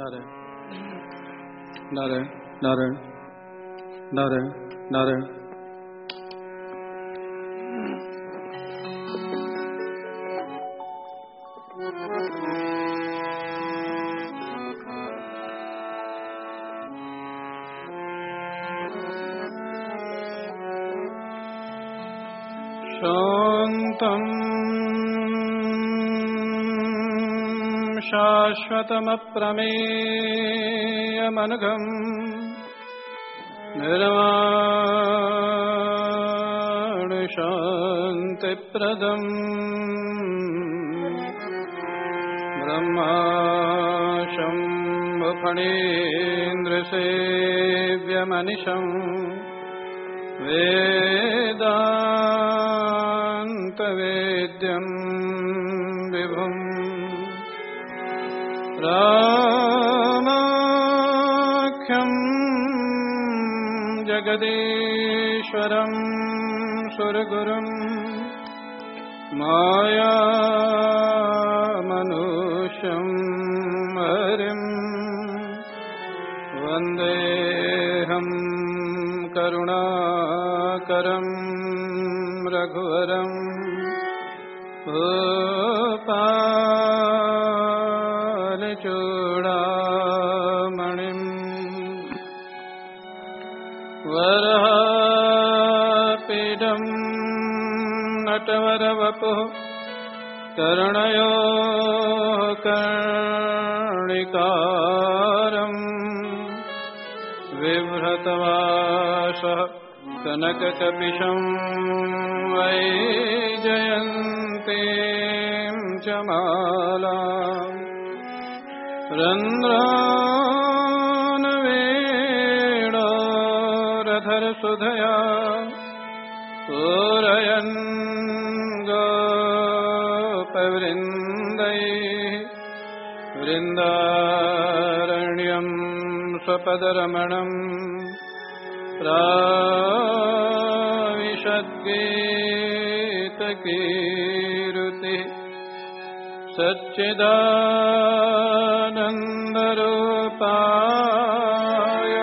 नारायण नारायण नारायण नारायण नारायण शाश्वतमप्रमेयमनघम् निर्वाणशान्तिप्रदम् ब्रह्माशम्भफणीन्द्रसेव्यमनिशम् वेदान्तवेद्यम् जगदीश्वरम् सुरगुरुम् मायामनुष्यम् हरिम् वन्देऽहम् करुणाकरम् रघुवरम् भूपालचूडामणिम् नटवरवपुः कर्णयो कर्णिकारम् बिभ्रतवासः कनककपिशं वै जयन्तीं च माला रन्ध्रानवेणोरधरसुधया स्वपदरमणम् प्राविशद्गीतकीरुति सच्चिदानन्दरूपाय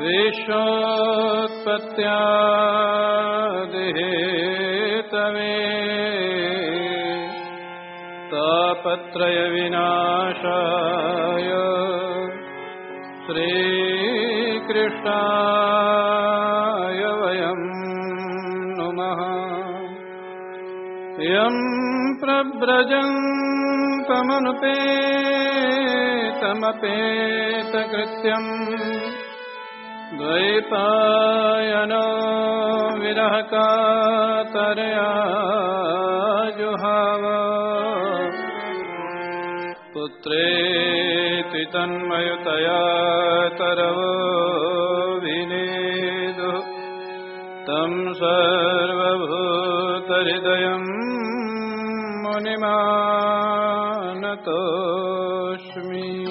विश्वोत्पत्त्यादिहेतवे श्रीकृष्णाय वयं नुमः। यं प्रव्रजन्तमनुपेतमपेतकृत्यम् द्वैपायनो विरहकातरया पुत्रेति तन्मयतया तरवो। तं मुनिमा मुनिमानतोऽस्मि।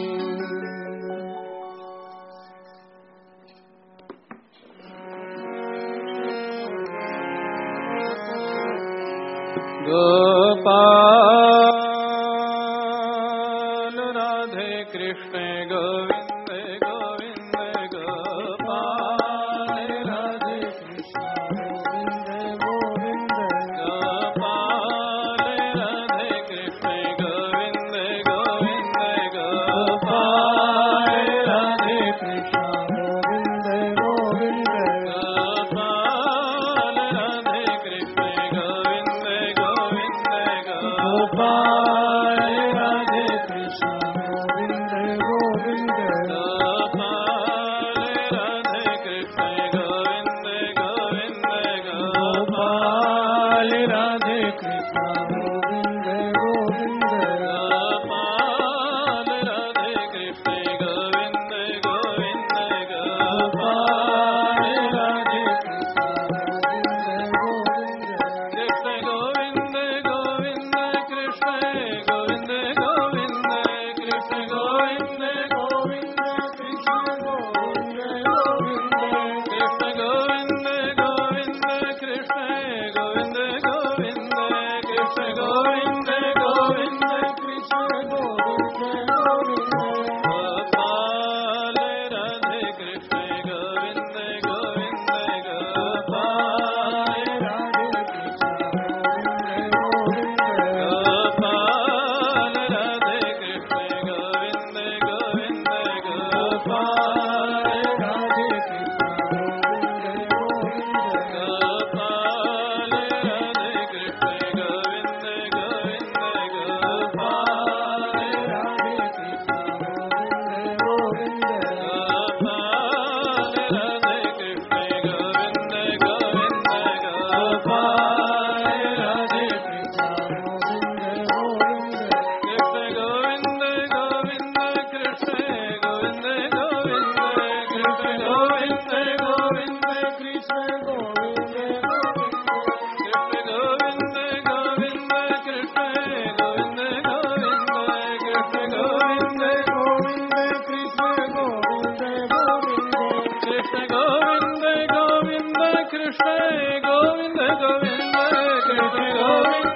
Govinda Krishna Govinda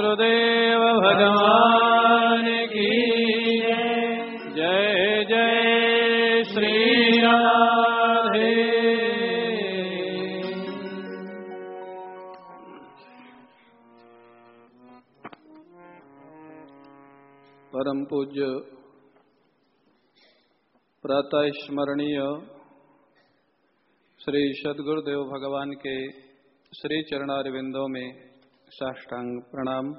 सदगुरुदेव भगवान की जय जय जय श्री राधे। परम पूज्य प्रातः स्मरणीय श्री सदगुरुदेव भगवान के श्री चरणारविंदों में साष्टांग प्रणाम।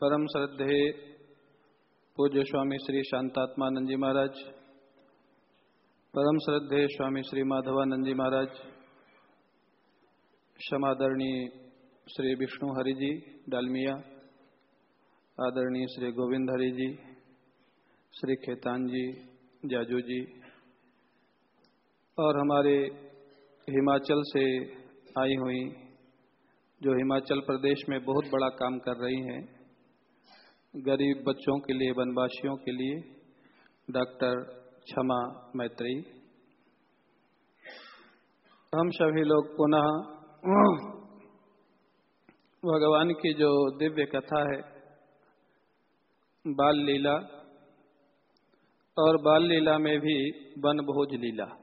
परम श्रद्धे पूज्य स्वामी श्री शांतात्मानंद जी महाराज। परम श्रद्धे स्वामी श्री माधवानंद जी महाराज। क्षमादरणीय श्री विष्णु हरि जी, डालमिया। आदरणीय श्री गोविंद हरि जी, श्री खेतान जी, जाजू जी। और हमारे हिमाचल से आई हुई जो हिमाचल प्रदेश में बहुत बड़ा काम कर रही हैं, गरीब बच्चों के लिए, वनवासियों के लिए, डॉक्टर क्षमा मैत्री। हम सभी लोग पुनः भगवान की जो दिव्य कथा है, बाल लीला, और बाल लीला में भी वन भोज लीला।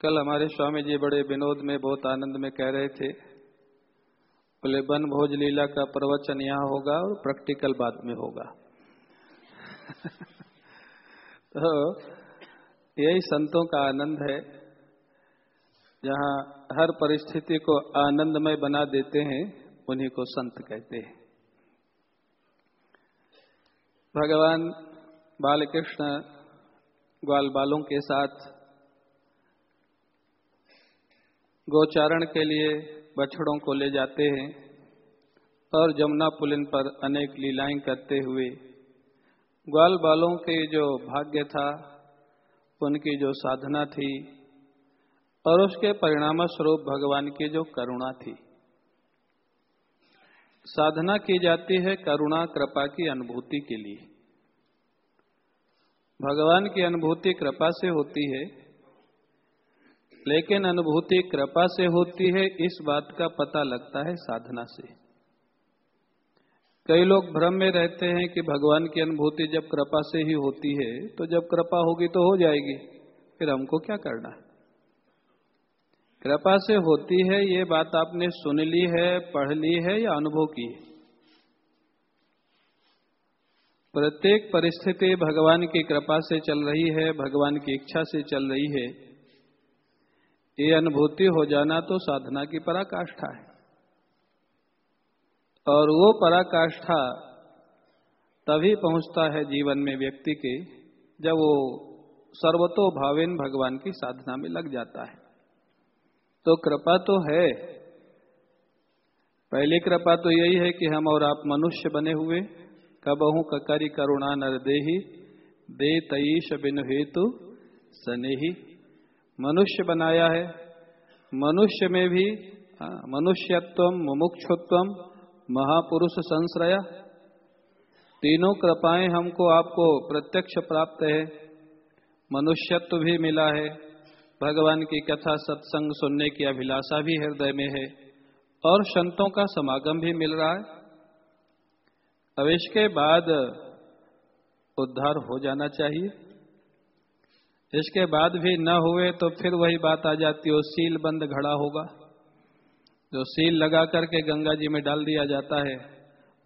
कल हमारे स्वामी जी बड़े विनोद में, बहुत आनंद में कह रहे थे, बोले वन भोज लीला का प्रवचन यहाँ होगा और प्रैक्टिकल बाद में होगा। तो यही संतों का आनंद है, जहाँ हर परिस्थिति को आनंदमय बना देते हैं, उन्हीं को संत कहते हैं। भगवान बालकृष्ण ग्वाल बालों के साथ गोचारण के लिए बछड़ों को ले जाते हैं और जमुना पुलिन पर अनेक लीलाएँ करते हुए। ग्वाल बालों के जो भाग्य था, उनकी जो साधना थी और उसके परिणाम स्वरूप भगवान की जो करुणा थी। साधना की जाती है करुणा, कृपा की अनुभूति के लिए। भगवान की अनुभूति कृपा से होती है लेकिन अनुभूति कृपा से होती है, इस बात का पता लगता है साधना से। कई लोग भ्रम में रहते हैं कि भगवान की अनुभूति जब कृपा से ही होती है तो जब कृपा होगी तो हो जाएगी, फिर हमको क्या करना है? कृपा से होती है, ये बात आपने सुन ली है, पढ़ ली है या अनुभव की है? प्रत्येक परिस्थिति भगवान की कृपा से चल रही है, भगवान की इच्छा से चल रही है ये अनुभूति हो जाना तो साधना की पराकाष्ठा है। और वो पराकाष्ठा तभी पहुँचता है जीवन में व्यक्ति के, जब वो सर्वतो भावेन भगवान की साधना में लग जाता है। तो कृपा तो है। पहली कृपा तो यही है कि हम और आप मनुष्य बने हुए, कबहू ककरी करुणा नर देही, दे तईश बिन हेतु, सनेही। मनुष्य बनाया है। मनुष्य में भी मनुष्यत्व मुमुक्षुत्व महापुरुष संश्रया। तीनों कृपाएँ हमको आपको प्रत्यक्ष प्राप्त है। मनुष्यत्व भी मिला है। भगवान की कथा, सत्संग सुनने की अभिलाषा भी हृदय में है। और संतों का समागम भी मिल रहा है। अब इसके बाद उद्धार हो जाना चाहिए। इसके बाद भी न हुए तो फिर वही बात आ जाती है सील बंद घड़ा होगा। जो सील लगा करके गंगा जी में डाल दिया जाता है,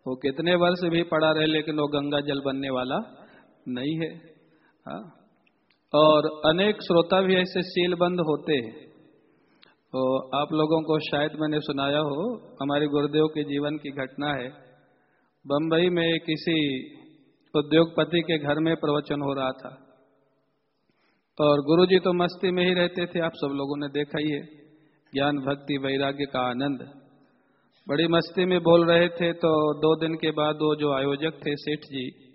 वो कितने वर्ष भी पड़ा रहे, लेकिन वो गंगा जल बनने वाला नहीं है। हा? और अनेक श्रोता भी ऐसे सील बंद होते हैं। तो आप लोगों को शायद मैंने सुनाया हो, हमारे गुरुदेव के जीवन की घटना है। बंबई में किसी उद्योगपति के घर में प्रवचन हो रहा था। और गुरुजी तो मस्ती में ही रहते थे। आप सब लोगों ने देखा ही है। ज्ञान, भक्ति, वैराग्य का आनंद। बड़ी मस्ती में बोल रहे थे तो दो दिन के बाद वो जो आयोजक थे, सेठ जी,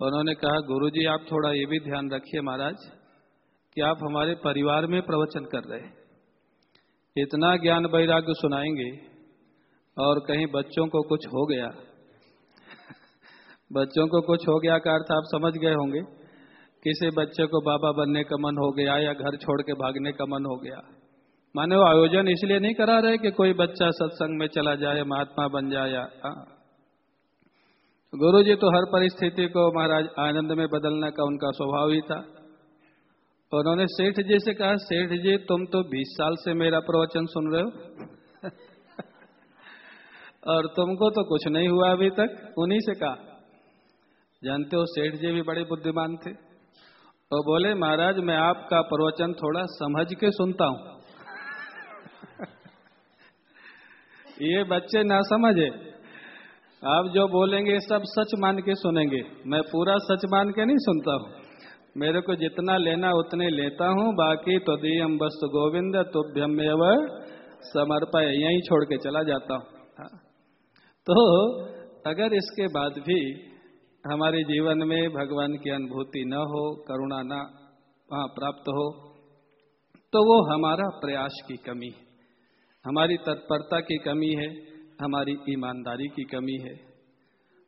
उन्होंने कहा, गुरुजी, आप थोड़ा ये भी ध्यान रखिए महाराज कि आप हमारे परिवार में प्रवचन कर रहे हैं। इतना ज्ञान, वैराग्य सुनाएँगे और कहीं बच्चों को कुछ हो गया। बच्चों को कुछ हो गया का अर्थ आप समझ गए होंगे। किसी बच्चे को बाबा बनने का मन हो गया या घर छोड़ के भागने का मन हो गया। माने वो आयोजन इसलिए नहीं करा रहे कि कोई बच्चा सत्संग में चला जाए, महात्मा बन जाए, या हाँ। गुरु जी तो हर परिस्थिति को महाराज आनंद में बदलने का उनका स्वभाव ही था। उन्होंने सेठ जी से कहा, सेठ जी, तुम तो 20 साल से मेरा प्रवचन सुन रहे हो। और तुमको तो कुछ नहीं हुआ अभी तक, उन्हीं से कहा। जानते हो, सेठ जी भी बड़े बुद्धिमान थे। तो बोले, महाराज, मैं आपका प्रवचन थोड़ा समझ के सुनता हूँ। ये बच्चे ना समझे। आप जो बोलेंगे, सब सच मान के सुनेंगे। मैं पूरा सच मान के नहीं सुनता हूँ। मेरे को जितना लेना, उतने लेता हूँ। बाकी तो दियम वस्तु गोविंद तुभ्यम समर्पय। यहीं छोड़ के चला जाता हूँ। हाँ। तो अगर इसके बाद भी हमारे जीवन में भगवान की अनुभूति न हो, करुणा न, वहाँ प्राप्त हो तो वो हमारा प्रयास की कमी है हमारी तत्परता की कमी है, हमारी ईमानदारी की कमी है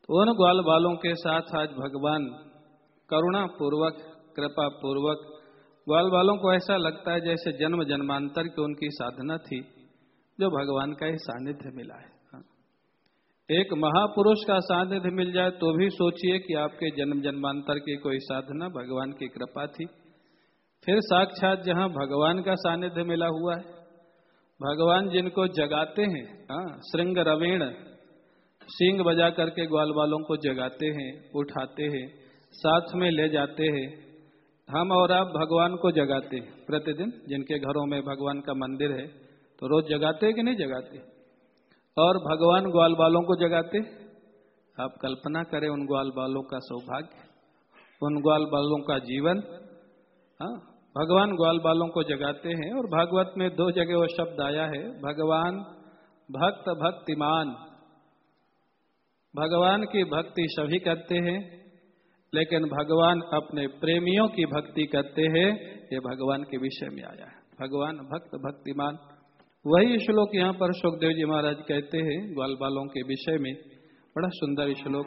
तो उन ग्वाल बालों के साथ आज भगवान करुणा पूर्वक कृपा पूर्वक ग्वाल बालों को ऐसा लगता है जैसे जन्म जन्मांतर की उनकी साधना थी, जो भगवान का ही सानिध्य मिला है। एक महापुरुष का सानिध्य मिल जाए तो भी सोचिए कि आपके जन्म जन्मांतर की कोई साधना भगवान की कृपा थी। फिर साक्षात जहाँ भगवान का सानिध्य मिला हुआ है, भगवान जिनको जगाते हैं हाँ श्रृंग रवीण, सिंग बजा करके ग्वाल वालों को जगाते हैं, उठाते हैं, साथ में ले जाते हैं। हम और आप भगवान को जगाते हैं, प्रतिदिन जिनके घरों में भगवान का मंदिर है तो रोज जगाते हैं कि नहीं जगाते? और भगवान ग्वाल बालों को जगाते। आप कल्पना करें उन ग्वाल बालों का सौभाग्य, उन ग्वाल बालों का जीवन। हाँ भगवान ग्वाल बालों को जगाते हैं और भागवत में दो जगह वो शब्द आया है, भगवान भक्त भक्तिमान। भगवान की भक्ति सभी करते हैं, लेकिन भगवान अपने प्रेमियों की भक्ति करते हैं, ये भगवान के विषय में आया है। भगवान भक्त भक्तिमान। वही श्लोक यहाँ पर सुखदेव जी महाराज कहते हैं, ग्वाल बालों के विषय में। बड़ा सुंदर श्लोक।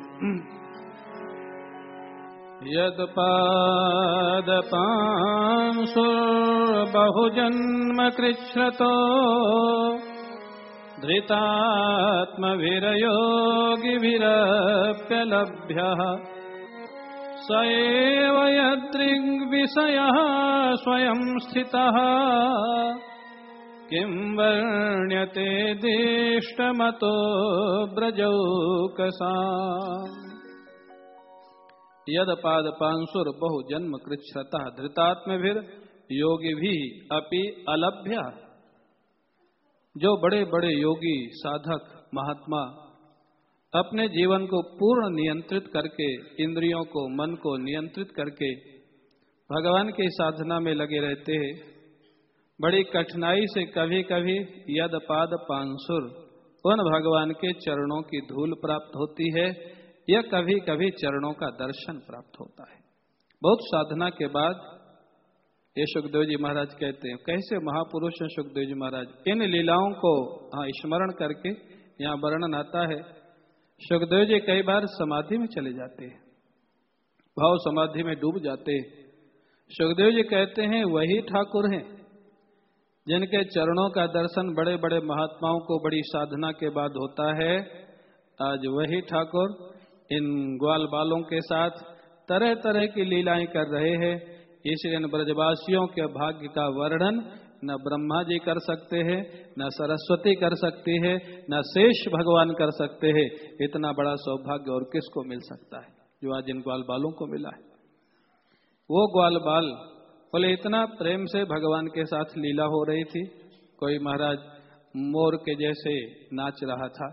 यत्पादपांसुर्बहुजन्म कृच्छ्रतो धृतात्मभिरयोगिभिरप्यलभ्यः स एव यदृग्विषयः स्वयं स्थितः। किं वर्ण्यते दिष्टमतो ब्रजौकसा यद पाद पांसुर बहु जन्म कृच्छता धृतात्म भीर योगी भी अपि अलभ्य। जो बड़े बड़े योगी, साधक, महात्मा अपने जीवन को पूर्ण नियंत्रित करके, इंद्रियों को, मन को नियंत्रित करके, भगवान की साधना में लगे रहते हैं बड़ी कठिनाई से कभी कभी यद पाद पांसुर उन भगवान के चरणों की धूल प्राप्त होती है, या कभी कभी चरणों का दर्शन प्राप्त होता है। बहुत साधना के बाद ये सुखदेव जी महाराज कहते हैं, कैसे महापुरुष हैं सुखदेव जी महाराज? इन लीलाओं को हाँ स्मरण करके यहाँ वर्णन आता है। सुखदेव जी कई बार समाधि में चले जाते हैं, भाव समाधि में डूब जाते हैं। सुखदेव जी कहते हैं, वही ठाकुर हैं जिनके चरणों का दर्शन बड़े बड़े महात्माओं को बड़ी साधना के बाद होता है, आज वही ठाकुर इन ग्वाल बालों के साथ तरह तरह की लीलाएँ कर रहे हैं। इसलिए इन ब्रजवासियों के भाग्य का वर्णन न ब्रह्मा जी कर सकते हैं, न सरस्वती कर सकती है, न शेष भगवान कर सकते हैं। इतना बड़ा सौभाग्य और किसको मिल सकता है जो आज इन ग्वाल बालों को मिला है? वो ग्वाल बाल बोले, इतना प्रेम से भगवान के साथ लीला हो रही थी। कोई महाराज मोर के जैसे नाच रहा था,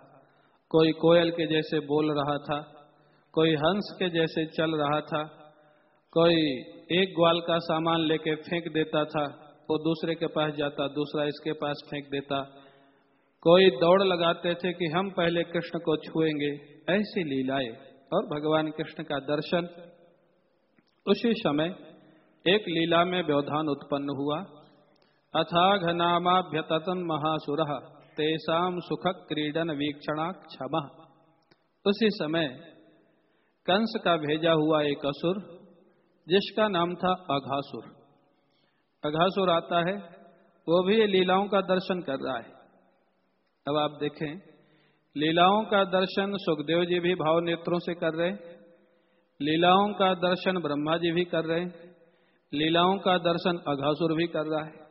कोई कोयल के जैसे बोल रहा था, कोई हंस के जैसे चल रहा था, कोई एक ग्वाल का सामान लेके फेंक देता था, वो दूसरे के पास जाता, दूसरा इसके पास फेंक देता। कोई दौड़ लगाते थे कि हम पहले कृष्ण को छुएँगे। ऐसी लीलाएँ और भगवान कृष्ण का दर्शन उसी समय एक लीला में व्यवधान उत्पन्न हुआ। अथाघ नामाभ्यतन महासुर तेसाम सुख क्रीडन वीक्षणा क्षमा। उसी समय कंस का भेजा हुआ एक असुर, जिसका नाम था अघासुर। अघासुर आता है, वो भी लीलाओं का दर्शन कर रहा है। अब आप देखें, लीलाओं का दर्शन सुखदेव जी भी भाव नेत्रों से कर रहे लीलाओं का दर्शन ब्रह्मा जी भी कर रहे लीलाओं का दर्शन अघासुर भी कर रहा है।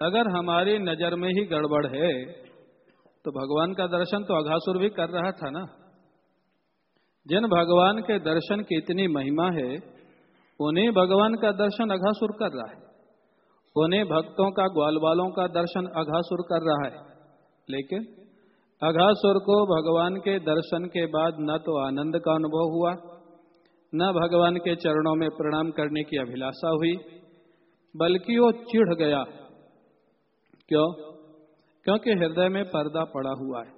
अगर हमारी नज़र में ही गड़बड़ है तो भगवान का दर्शन तो अघासुर भी कर रहा था ना। जिन भगवान के दर्शन की इतनी महिमा है, उन्हें भगवान का दर्शन अघासुर कर रहा है। उन्हें भक्तों का ग्वाल वालों का दर्शन अघासुर कर रहा है। लेकिन अघासुर को भगवान के दर्शन के बाद न तो आनंद का अनुभव हुआ न भगवान के चरणों में प्रणाम करने की अभिलाषा हुई, बल्कि वो चिढ़ गया। क्यों? क्योंकि हृदय में पर्दा पड़ा हुआ है।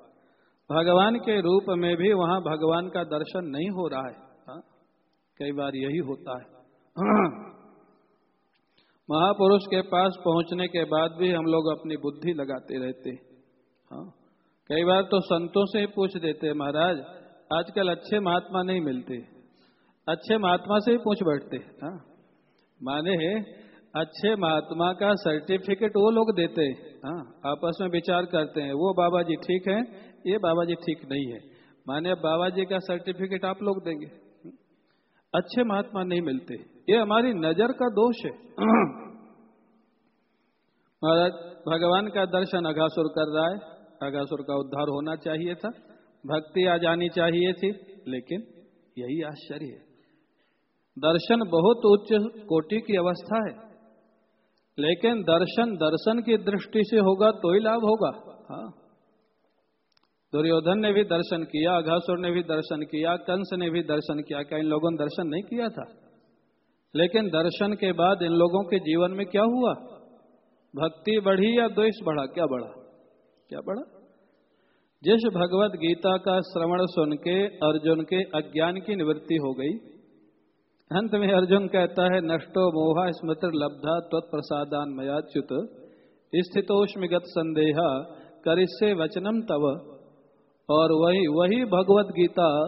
भगवान के रूप में भी वहाँ भगवान का दर्शन नहीं हो रहा है। हा? कई बार यही होता है। महापुरुष के पास पहुँचने के बाद भी हम लोग अपनी बुद्धि लगाते रहते हाँ। कई बार तो संतों से ही पूछ देते महाराज, आजकल अच्छे महात्मा नहीं मिलते। अच्छे महात्मा से ही पूछ बैठते हाँ माने अच्छे महात्मा का सर्टिफिकेट वो लोग देते हाँ आपस में विचार करते हैं, वो बाबा जी ठीक है, ये बाबा जी ठीक नहीं है। माने बाबा जी का सर्टिफिकेट आप लोग देंगे अच्छे महात्मा नहीं मिलते। ये हमारी नज़र का दोष है। महाराज, भगवान का दर्शन अघासुर कर रहा है, अघासुर का उद्धार होना चाहिए था, भक्ति आ जानी चाहिए थी, लेकिन यही आश्चर्य है। दर्शन बहुत उच्च कोटि की अवस्था है। लेकिन दर्शन दर्शन की दृष्टि से होगा तो ही लाभ होगा। हाँ। दुर्योधन ने भी दर्शन किया, अघासुर ने भी दर्शन किया, कंस ने भी दर्शन किया। क्या इन लोगों ने दर्शन नहीं किया था? लेकिन दर्शन के बाद इन लोगों के जीवन में क्या हुआ? भक्ति बढ़ी या द्वेष बढ़ा? क्या बढ़ा? क्या बढ़ा? जिस भगवत गीता का श्रवण सुन के अर्जुन के अज्ञान की निवृत्ति हो गई अंत में अर्जुन कहता है, नष्टो मोहा स्मृति लब्धा तत्प्रसादान मयाच्युत स्थितोष्मिगत संदेहा, करिष्य वचनम तव। और वही वही भगवत गीता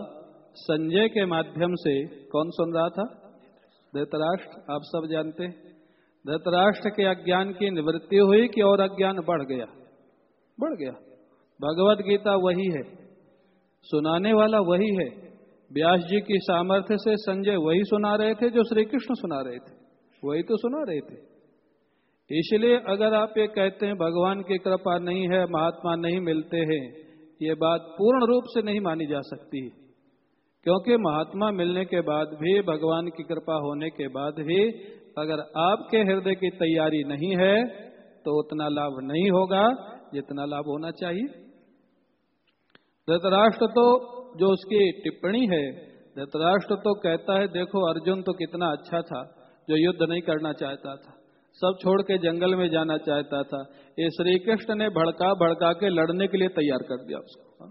संजय के माध्यम से कौन सुन रहा था? धृतराष्ट्र, आप सब जानते धृतराष्ट्र के अज्ञान की निवृत्ति हुई कि और अज्ञान बढ़ गया? बढ़ गया। भगवत गीता वही है। सुनाने वाला वही है। व्यास जी की सामर्थ्य से संजय वही सुना रहे थे जो श्री कृष्ण सुना रहे थे। वही तो सुना रहे थे। इसलिए अगर आप ये कहते हैं, भगवान की कृपा नहीं है, महात्मा नहीं मिलते हैं, ये बात पूर्ण रूप से नहीं मानी जा सकती। क्योंकि महात्मा मिलने के बाद भी, भगवान की कृपा होने के बाद भी, अगर आपके हृदय की तैयारी नहीं है तो उतना लाभ नहीं होगा, जितना लाभ होना चाहिए। धृतराष्ट्र तो जो उसकी टिप्पणी है, धृतराष्ट्र तो कहता है, देखो, अर्जुन तो कितना अच्छा था, जो युद्ध नहीं करना चाहता था, सब छोड़ के जंगल में जाना चाहता था। ये श्री कृष्ण ने भड़का भड़का के लड़ने के लिए तैयार कर दिया उसको हाँ।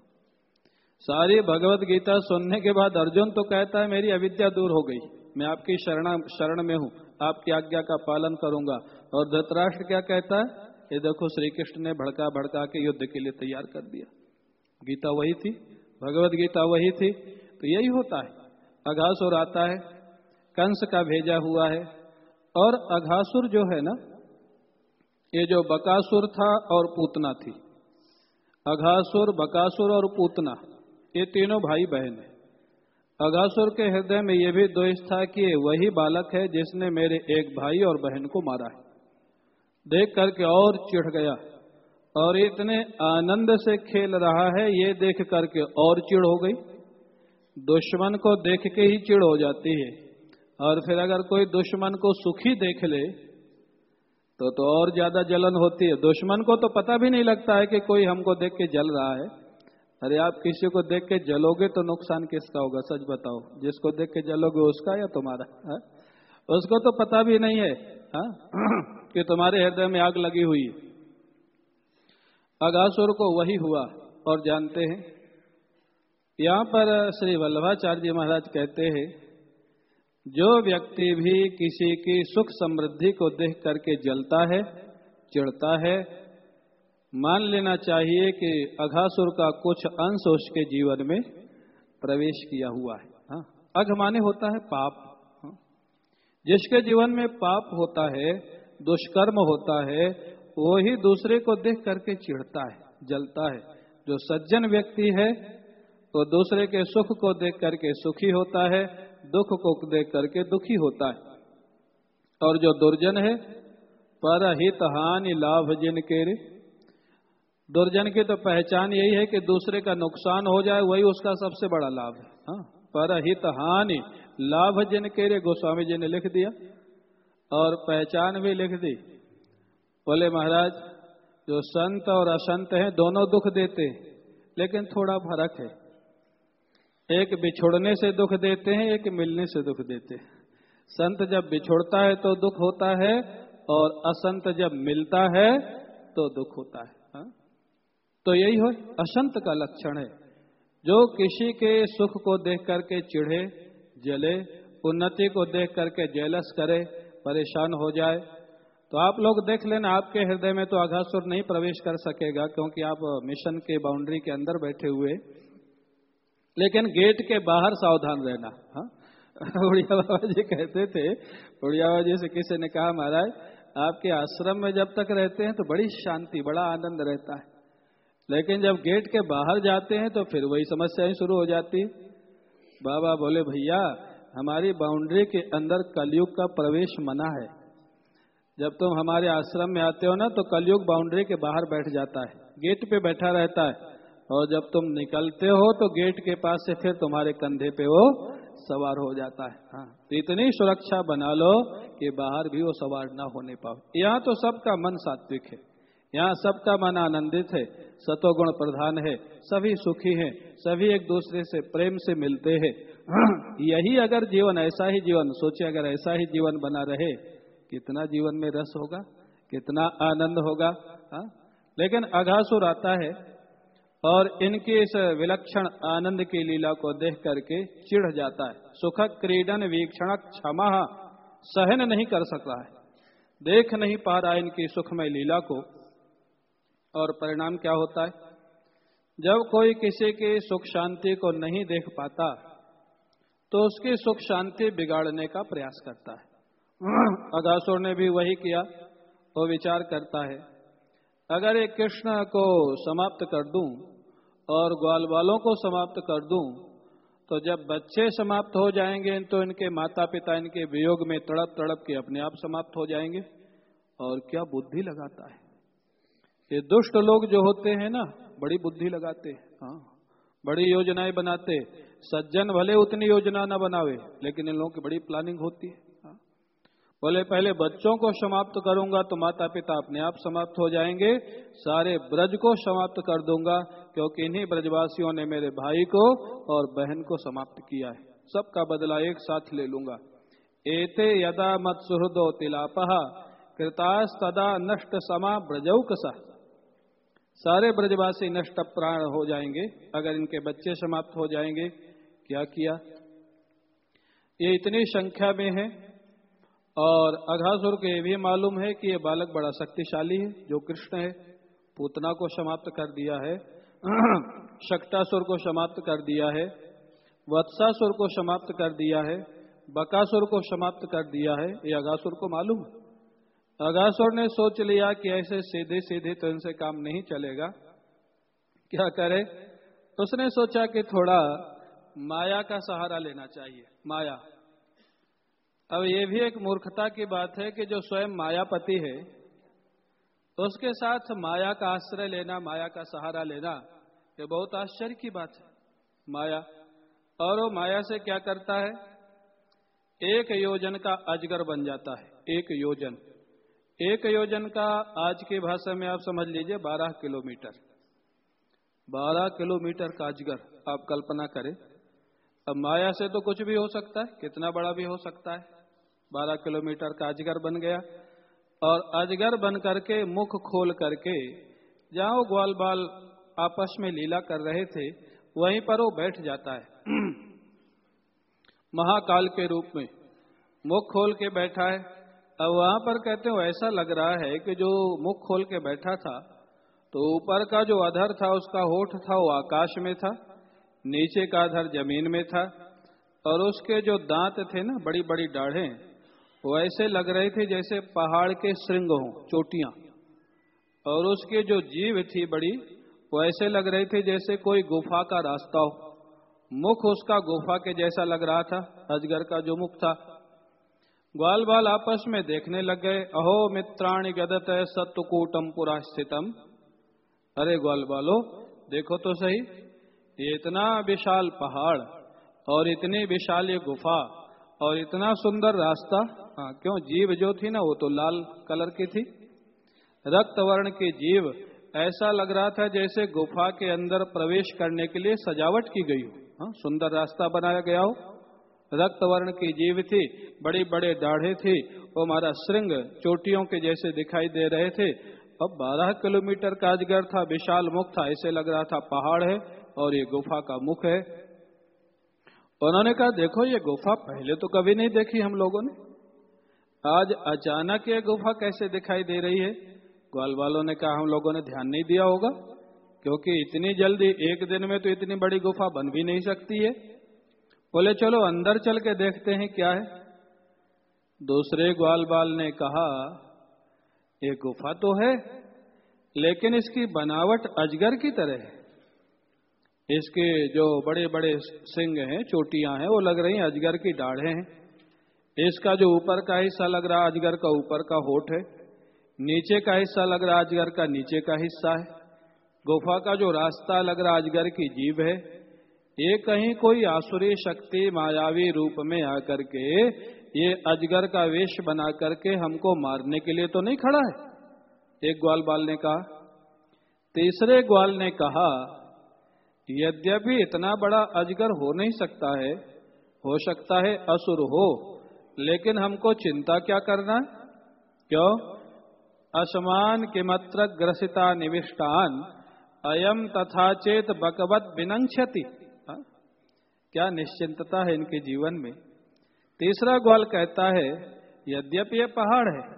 सारी भगवत गीता सुनने के बाद अर्जुन तो कहता है, मेरी अविद्या दूर हो गई, मैं आपकी शरण शरण में हूँ, आपकी आज्ञा का पालन करूँगा। और धृतराष्ट्र क्या कहता है, ये देखो श्री कृष्ण ने भड़का भड़का के युद्ध के लिए तैयार कर दिया। गीता वही थी भगवत गीता वही थी तो यही होता है। अघासुर आता है, कंस का भेजा हुआ है, और अघासुर जो है ना, ये जो बकासुर था और पूतना थी। अघासुर, बकासुर और पूतना, ये तीनों भाई बहन है। अघासुर के हृदय में यह भी द्वेष था कि वही बालक है जिसने मेरे एक भाई और बहन को मारा है। देख करके और चिढ़ गया। और इतने आनंद से खेल रहा है, ये देख करके और चिड़ हो गई। दुश्मन को देख के ही चिड़ हो जाती है। और फिर अगर कोई दुश्मन को सुखी देख ले तो तो और ज़्यादा जलन होती है। दुश्मन को तो पता भी नहीं लगता है कि कोई हमको देख के जल रहा है। अरे आप किसी को देख के जलोगे तो नुकसान किसका होगा, सच बताओ? जिसको देख के जलोगे उसका या तुम्हारा? है? उसको तो पता भी नहीं है, हा? कि तुम्हारे हृदय में आग लगी हुई है। अगासुर को वही हुआ और जानते हैं यहाँ पर श्री वल्लभाचार्य जी महाराज कहते हैं, जो व्यक्ति भी किसी की सुख समृद्धि को देख करके जलता है, चिढ़ता है, मान लेना चाहिए कि अघासुर का कुछ अंश उसके जीवन में प्रवेश किया हुआ है हाँ? अघ माने होता है पाप हाँ? जिसके जीवन में पाप होता है, दुष्कर्म होता है वो ही दूसरे को देख करके चिढ़ता है, जलता है। जो सज्जन व्यक्ति है, वो तो दूसरे के सुख को देख करके सुखी होता है, दुख को देख करके दुखी होता है। और जो दुर्जन है, पर हित हानि लाभ जिन के दुर्जन की तो पहचान यही है कि दूसरे का नुकसान हो जाए, वही उसका सबसे बड़ा लाभ है। हाँ? पर हित हानि लाभ जिन के गोस्वामी जी ने लिख दिया। और पहचान भी लिख दी। बोले, महाराज, जो संत और असंत हैं, दोनों दुख देते लेकिन थोड़ा फ़र्क है। एक बिछोड़ने से दुख देते हैं, एक मिलने से दुख देते हैं। संत जब बिछोड़ता है तो दुख होता है, और असंत जब मिलता है तो दुख होता है, हा? तो यही हो, असंत का लक्षण है। जो किसी के सुख को देख करके चिढ़े, जले, उन्नति को देख करके जेलस करे, परेशान हो जाए तो आप लोग देख लेना, आपके हृदय में तो आघासुर नहीं प्रवेश कर सकेगा, क्योंकि आप मिशन के बाउंड्री के अंदर बैठे हुए। लेकिन गेट के बाहर सावधान रहना हाँ? उड़िया बाबा जी कहते थे उड़िया बाबा जी से किसी ने कहा, महाराज, आपके आश्रम में जब तक रहते हैं तो बड़ी शांति, बड़ा आनंद रहता है। लेकिन जब गेट के बाहर जाते हैं तो फिर वही समस्याएँ शुरू हो जाती बाबा बोले, भैया, हमारी बाउंड्री के अंदर कलयुग का प्रवेश मना है। जब तुम हमारे आश्रम में आते हो ना तो कलयुग बाउंड्री के बाहर बैठ जाता है। गेट पे बैठा रहता है। और जब तुम निकलते हो तो गेट के पास से फिर तुम्हारे कंधे पे वो सवार हो जाता है। हाँ तो इतनी सुरक्षा बना लो कि बाहर भी वो सवार ना होने पाओ। यहाँ तो सबका मन सात्विक है। यहाँ सबका मन आनंदित है। सतोगुण प्रधान है। सभी सुखी हैं। सभी एक दूसरे से प्रेम से मिलते हैं। यही अगर जीवन, ऐसा ही जीवन सोचे अगर ऐसा ही जीवन बना रहे कितना जीवन में रस होगा, कितना आनंद होगा, हा? लेकिन अघासुर आता है और इनके इस विलक्षण आनंद की लीला को देख करके चिढ़ जाता है। सुख क्रीडन वीक्षण क्षमा सहन नहीं कर सकता है। देख नहीं पा रहा इनकी सुखमय लीला को। और परिणाम क्या होता है? जब कोई किसी की सुख शांति को नहीं देख पाता तो उसकी सुख शांति बिगाड़ने का प्रयास करता है। अगासुर ने भी वही किया, वो विचार करता है, अगर एक कृष्ण को समाप्त कर दूँ और ग्वाल वालों को समाप्त कर दूँ तो जब बच्चे समाप्त हो जाएँगे तो इनके माता पिता इनके वियोग में तड़प तड़प के अपने आप समाप्त हो जाएँगे। और क्या बुद्धि लगाता है? ये दुष्ट लोग जो होते हैं ना, बड़ी बुद्धि लगाते हाँ। बड़ी योजनाएँ बनाते सज्जन भले उतनी योजना ना बनावे, लेकिन इन लोगों की बड़ी प्लानिंग होती है। बोले पहले बच्चों को समाप्त करूँगा तो माता पिता अपने आप समाप्त हो जाएँगे। सारे ब्रज को समाप्त कर दूँगा, क्योंकि इन्हीं ब्रजवासियों ने मेरे भाई को और बहन को समाप्त किया है। सबका बदला एक साथ ले लूँगा। एते यदा मत सुहृदो तिलापहा कृतास तदा नष्ट समा ब्रजौकसा सारे ब्रजवासी नष्ट प्राण हो जाएँगे, अगर इनके बच्चे समाप्त हो जाएँगे। क्या किया? ये इतनी संख्या में है। और अघासुर को यह भी मालूम है कि यह बालक बड़ा शक्तिशाली है, जो कृष्ण है। पूतना को समाप्त कर दिया है। शक्तासुर को समाप्त कर दिया है। वत्सासुर को समाप्त कर दिया है। बकासुर को समाप्त कर दिया है। ये अगासुर को मालूम अगासुर ने सोच लिया कि ऐसे सीधे सीधे तो इनसे काम नहीं चलेगा। क्या करे? उसने सोचा कि थोड़ा माया का सहारा लेना चाहिए। माया। अब ये भी एक मूर्खता की बात है कि जो स्वयं मायापति है उसके साथ माया का आश्रय लेना, माया का सहारा लेना, ये बहुत आश्चर्य की बात है। माया, और वो माया से क्या करता है? एक योजन का अजगर बन जाता है, एक योजन। एक योजन का आज की भाषा में आप समझ लीजिए 12 किलोमीटर। 12 किलोमीटर का अजगर, आप कल्पना करें। अब माया से तो कुछ भी हो सकता है, कितना बड़ा भी हो सकता है। 12 किलोमीटर का अजगर बन गया और अजगर बन करके मुख खोल करके जहाँ वो ग्वाल बाल आपस में लीला कर रहे थे, वहीं पर वो बैठ जाता है। महाकाल के रूप में मुख खोल के बैठा है। अब वहाँ पर कहते हो, ऐसा लग रहा है कि जो मुख खोल के बैठा था तो ऊपर का जो अधर था, उसका होठ था, वो आकाश में था, नीचे का अधर ज़मीन में था और उसके जो दांत थे ना बड़ी बड़ी डाढ़े वो ऐसे लग रहे थे जैसे पहाड़ के श्रृंग हों, चोटियाँ। और उसकी जो जीव थी बड़ी वो ऐसे लग रहे थे जैसे कोई गुफा का रास्ता हो। मुख उसका गुफा के जैसा लग रहा था, अजगर का जो मुख था। ग्वाल बाल आपस में देखने लग गए, अहो मित्राणी गदत है सत्वकूटम पुरा स्थितम। अरे ग्वाल बालो देखो तो सही, ये इतना विशाल पहाड़, और इतनी विशाल ये गुफा, और इतना सुंदर रास्ता हाँ क्यों? जीव जो थी ना, वो तो लाल कलर की थी। रक्त वर्ण की जीव, ऐसा लग रहा था जैसे गुफा के अंदर प्रवेश करने के लिए सजावट की गई हो। हाँ सुंदर रास्ता बनाया गया हो। रक्त वर्ण की जीव थी बड़ी बड़े दाढ़े थी, वो हमारा श्रृंग चोटियों के जैसे दिखाई दे रहे थे। अब बारह किलोमीटर का अजगर था, विशाल मुख था, ऐसे लग रहा था पहाड़ है और ये गुफा का मुख है। उन्होंने कहा, देखो, ये गुफा पहले तो कभी नहीं देखी हम लोगों ने। आज अचानक ये गुफा कैसे दिखाई दे रही है? ग्वाल वालों ने कहा, हम लोगों ने ध्यान नहीं दिया होगा, क्योंकि इतनी जल्दी एक दिन में तो इतनी बड़ी गुफा बन भी नहीं सकती है। बोले, चलो अंदर चल के देखते हैं क्या है। दूसरे ग्वाल बाल ने कहा, ये गुफा तो है, लेकिन इसकी बनावट अजगर की तरह है। इसके जो बड़े बड़े सिंग हैं, चोटियाँ हैं, वो लग रही हैं अजगर की डाढ़े हैं। इसका जो ऊपर का हिस्सा लग रहा अजगर का ऊपर का होठ है। नीचे का हिस्सा लग रहा अजगर का नीचे का हिस्सा है। गुफा का जो रास्ता लग रहा अजगर की जीव है। ये कहीं कोई आसुरी शक्ति, मायावी रूप में आकर के, ये अजगर का वेश बना करके हमको मारने के लिए तो नहीं खड़ा है। एक ग्वाल बाल ने कहा। तीसरे ग्वाल ने कहा, यद्यपि इतना बड़ा अजगर हो नहीं सकता है, हो सकता है असुर हो लेकिन हमको चिंता क्या करना? क्यों? असमान किमत्र ग्रसिता निविष्टान, अयम तथा चेत बकवत विनंक्षति। क्या निश्चिंतता है इनके जीवन में? तीसरा ग्वाल कहता है, यद्यपि ये पहाड़ है,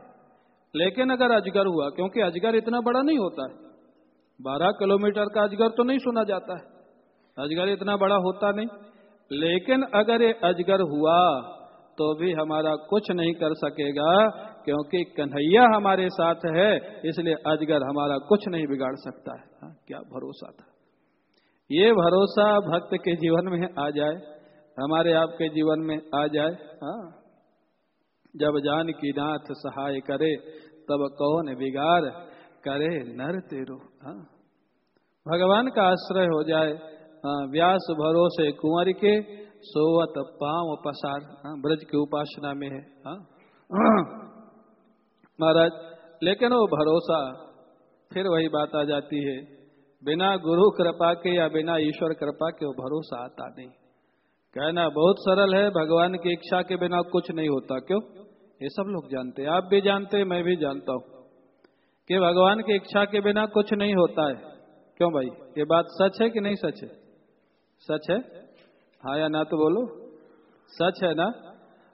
लेकिन अगर अजगर हुआ, क्योंकि अजगर इतना बड़ा नहीं होता है। बारह किलोमीटर का अजगर तो नहीं सुना जाता है। अजगर इतना बड़ा होता नहीं। लेकिन अगर ये अजगर हुआ तो भी हमारा कुछ नहीं कर सकेगा क्योंकि कन्हैया हमारे साथ है इसलिए अजगर हमारा कुछ नहीं बिगाड़ सकता है। हाँ, क्या भरोसा था? ये भरोसा भक्त के जीवन में आ जाए हमारे आपके जीवन में आ जाए हाँ। जब जान की नाथ सहाय करे तब कौन बिगाड़ करे नर तेरो हाँ। भगवान का आश्रय हो जाए हाँ, व्यास भरोसे कुंवर के सोवत पाँव पसार हाँ, ब्रज की उपासना में है हाँ? महाराज लेकिन वो भरोसा फिर वही बात आ जाती है बिना गुरु कृपा के या बिना ईश्वर कृपा के वो भरोसा आता नहीं। कहना बहुत सरल है भगवान की इच्छा के बिना कुछ नहीं होता क्यों? ये सब लोग जानते हैं आप भी जानते हैं मैं भी जानता हूँ कि भगवान की इच्छा के बिना कुछ नहीं होता है। क्यों भाई? ये बात सच है कि नहीं सच है? सच है? हाँ या ना तो बोलो। सच है ना?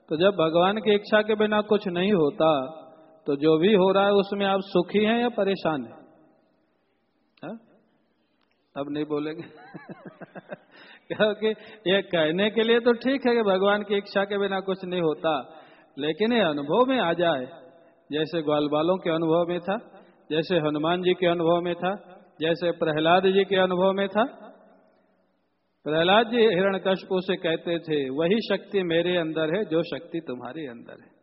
तो जब भगवान की इच्छा के बिना कुछ नहीं होता तो जो भी हो रहा है उसमें आप सुखी हैं या परेशान हैं? हा? अब नहीं बोलेंगे। क्योंकि ये कहने के लिए तो ठीक है कि भगवान की इच्छा के बिना कुछ नहीं होता, लेकिन ये अनुभव में आ जाए। जैसे ग्वाल बालों के अनुभव में था, जैसे हनुमान जी के अनुभव में था, जैसे प्रहलाद जी के अनुभव में था प्रहलाद जी हिरण हिरण्यकशपु से कहते थे, वही शक्ति मेरे अंदर है, जो शक्ति तुम्हारे अंदर है।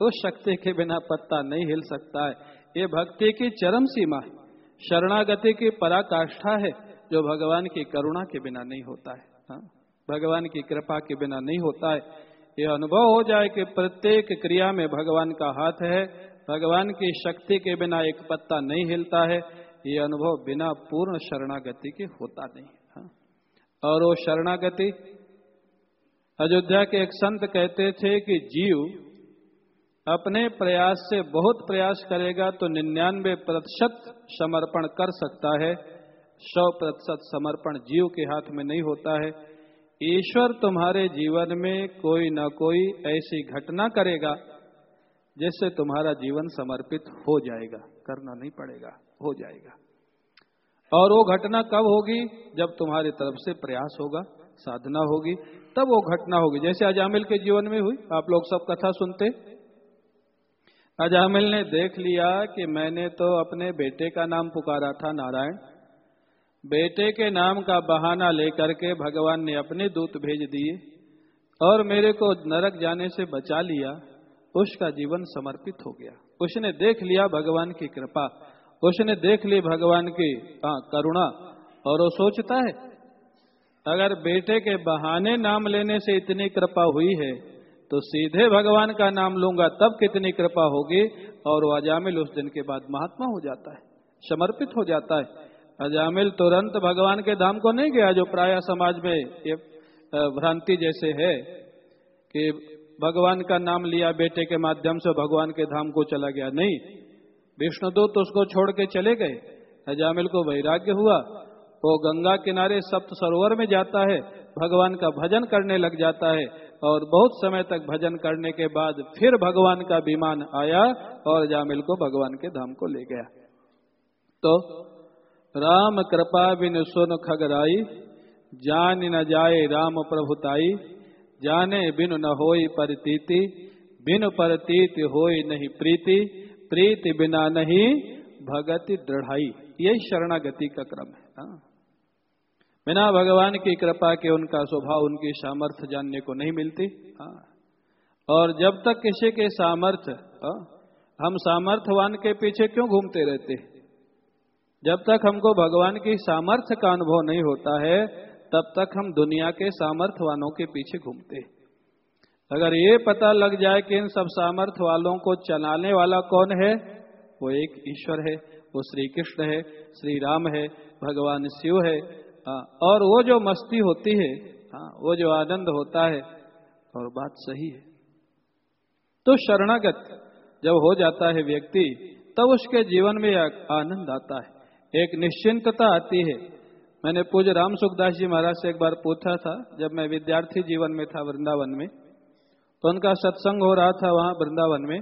उस शक्ति के बिना पत्ता नहीं हिल सकता है। ये भक्ति की चरम सीमा है। शरणागति की पराकाष्ठा है, जो भगवान की करुणा के बिना नहीं होता है। हा? भगवान की कृपा के बिना नहीं होता है। ये अनुभव हो जाए कि प्रत्येक क्रिया में भगवान का हाथ है। भगवान की शक्ति के बिना एक पत्ता नहीं हिलता है। ये अनुभव बिना पूर्ण शरणागति के होता नहीं? और वो शरणागति। अयोध्या के एक संत कहते थे कि जीव अपने प्रयास से बहुत प्रयास करेगा तो निन्यानवे प्रतिशत समर्पण कर सकता है। सौ प्रतिशत समर्पण जीव के हाथ में नहीं होता है। ईश्वर तुम्हारे जीवन में कोई ना कोई ऐसी घटना करेगा जिससे तुम्हारा जीवन समर्पित हो जाएगा, करना नहीं पड़ेगा, हो जाएगा। और वो घटना कब होगी? जब तुम्हारी तरफ़ से प्रयास होगा, साधना होगी, तब वो घटना होगी। जैसे अजामिल के जीवन में हुई, आप लोग सब कथा सुनते? अजामिल ने देख लिया कि मैंने तो अपने बेटे का नाम पुकारा था नारायण। बेटे के नाम का बहाना लेकर के भगवान ने अपने दूत भेज दिए और मेरे को नरक जाने से बचा लिया, उसका जीवन समर्पित हो गया। उसने देख लिया भगवान की कृपा। उसने देख ली भगवान की हाँ करुणा, और वो सोचता है, अगर बेटे के बहाने नाम लेने से इतनी कृपा हुई है तो सीधे भगवान का नाम लूँगा, तब कितनी कृपा होगी? और वो अजामिल उस दिन के बाद महात्मा हो जाता है, समर्पित हो जाता है। अजामिल तुरंत भगवान के धाम को नहीं गया, जो प्राय समाज में ये भ्रांति जैसे है, कि भगवान का नाम लिया बेटे के माध्यम से, भगवान के धाम को चला गया। नहीं विष्णुदूत उसको छोड़ के चले गए। अजामिल को वैराग्य हुआ। वो गंगा किनारे सप्त सरोवर में जाता है। भगवान का भजन करने लग जाता है और बहुत समय तक भजन करने के बाद फिर भगवान का विमान आया और जामिल को भगवान के धाम को ले गया। तो राम कृपा बिन सुन खगराई, जान न जाए राम प्रभुताई जाने बिन न होई परतीति, बिन परतीत होई नहीं प्रीति प्रीति बिना नहीं भगति दृढ़ाई यही शरणागति का क्रम है हाँ। बिना भगवान की कृपा के उनका स्वभाव उनकी सामर्थ्य जानने को नहीं मिलती हाँ। और जब तक किसी के सामर्थ्य हाँ, हम सामर्थ्यवान के पीछे क्यों घूमते रहते जब तक हमको भगवान की सामर्थ्य का अनुभव नहीं होता है तब तक हम दुनिया के सामर्थ्यवानों के पीछे घूमते अगर ये पता लग जाए कि इन सब सामर्थ्य वालों को चलाने वाला कौन है, वो एक ईश्वर है, वो श्री कृष्ण है श्री राम है, भगवान शिव है और वो जो मस्ती होती है वो जो आनंद होता है, और बात सही है। तो शरणागत जब हो जाता है व्यक्ति, तब उसके जीवन में आनंद आता है, एक निश्चिंतता आती है। मैंने पूज्य राम सुखदास जी महाराज से एक बार पूछा था, जब मैं विद्यार्थी जीवन में था वृंदावन में तो उनका सत्संग हो रहा था वहाँ वृंदावन में,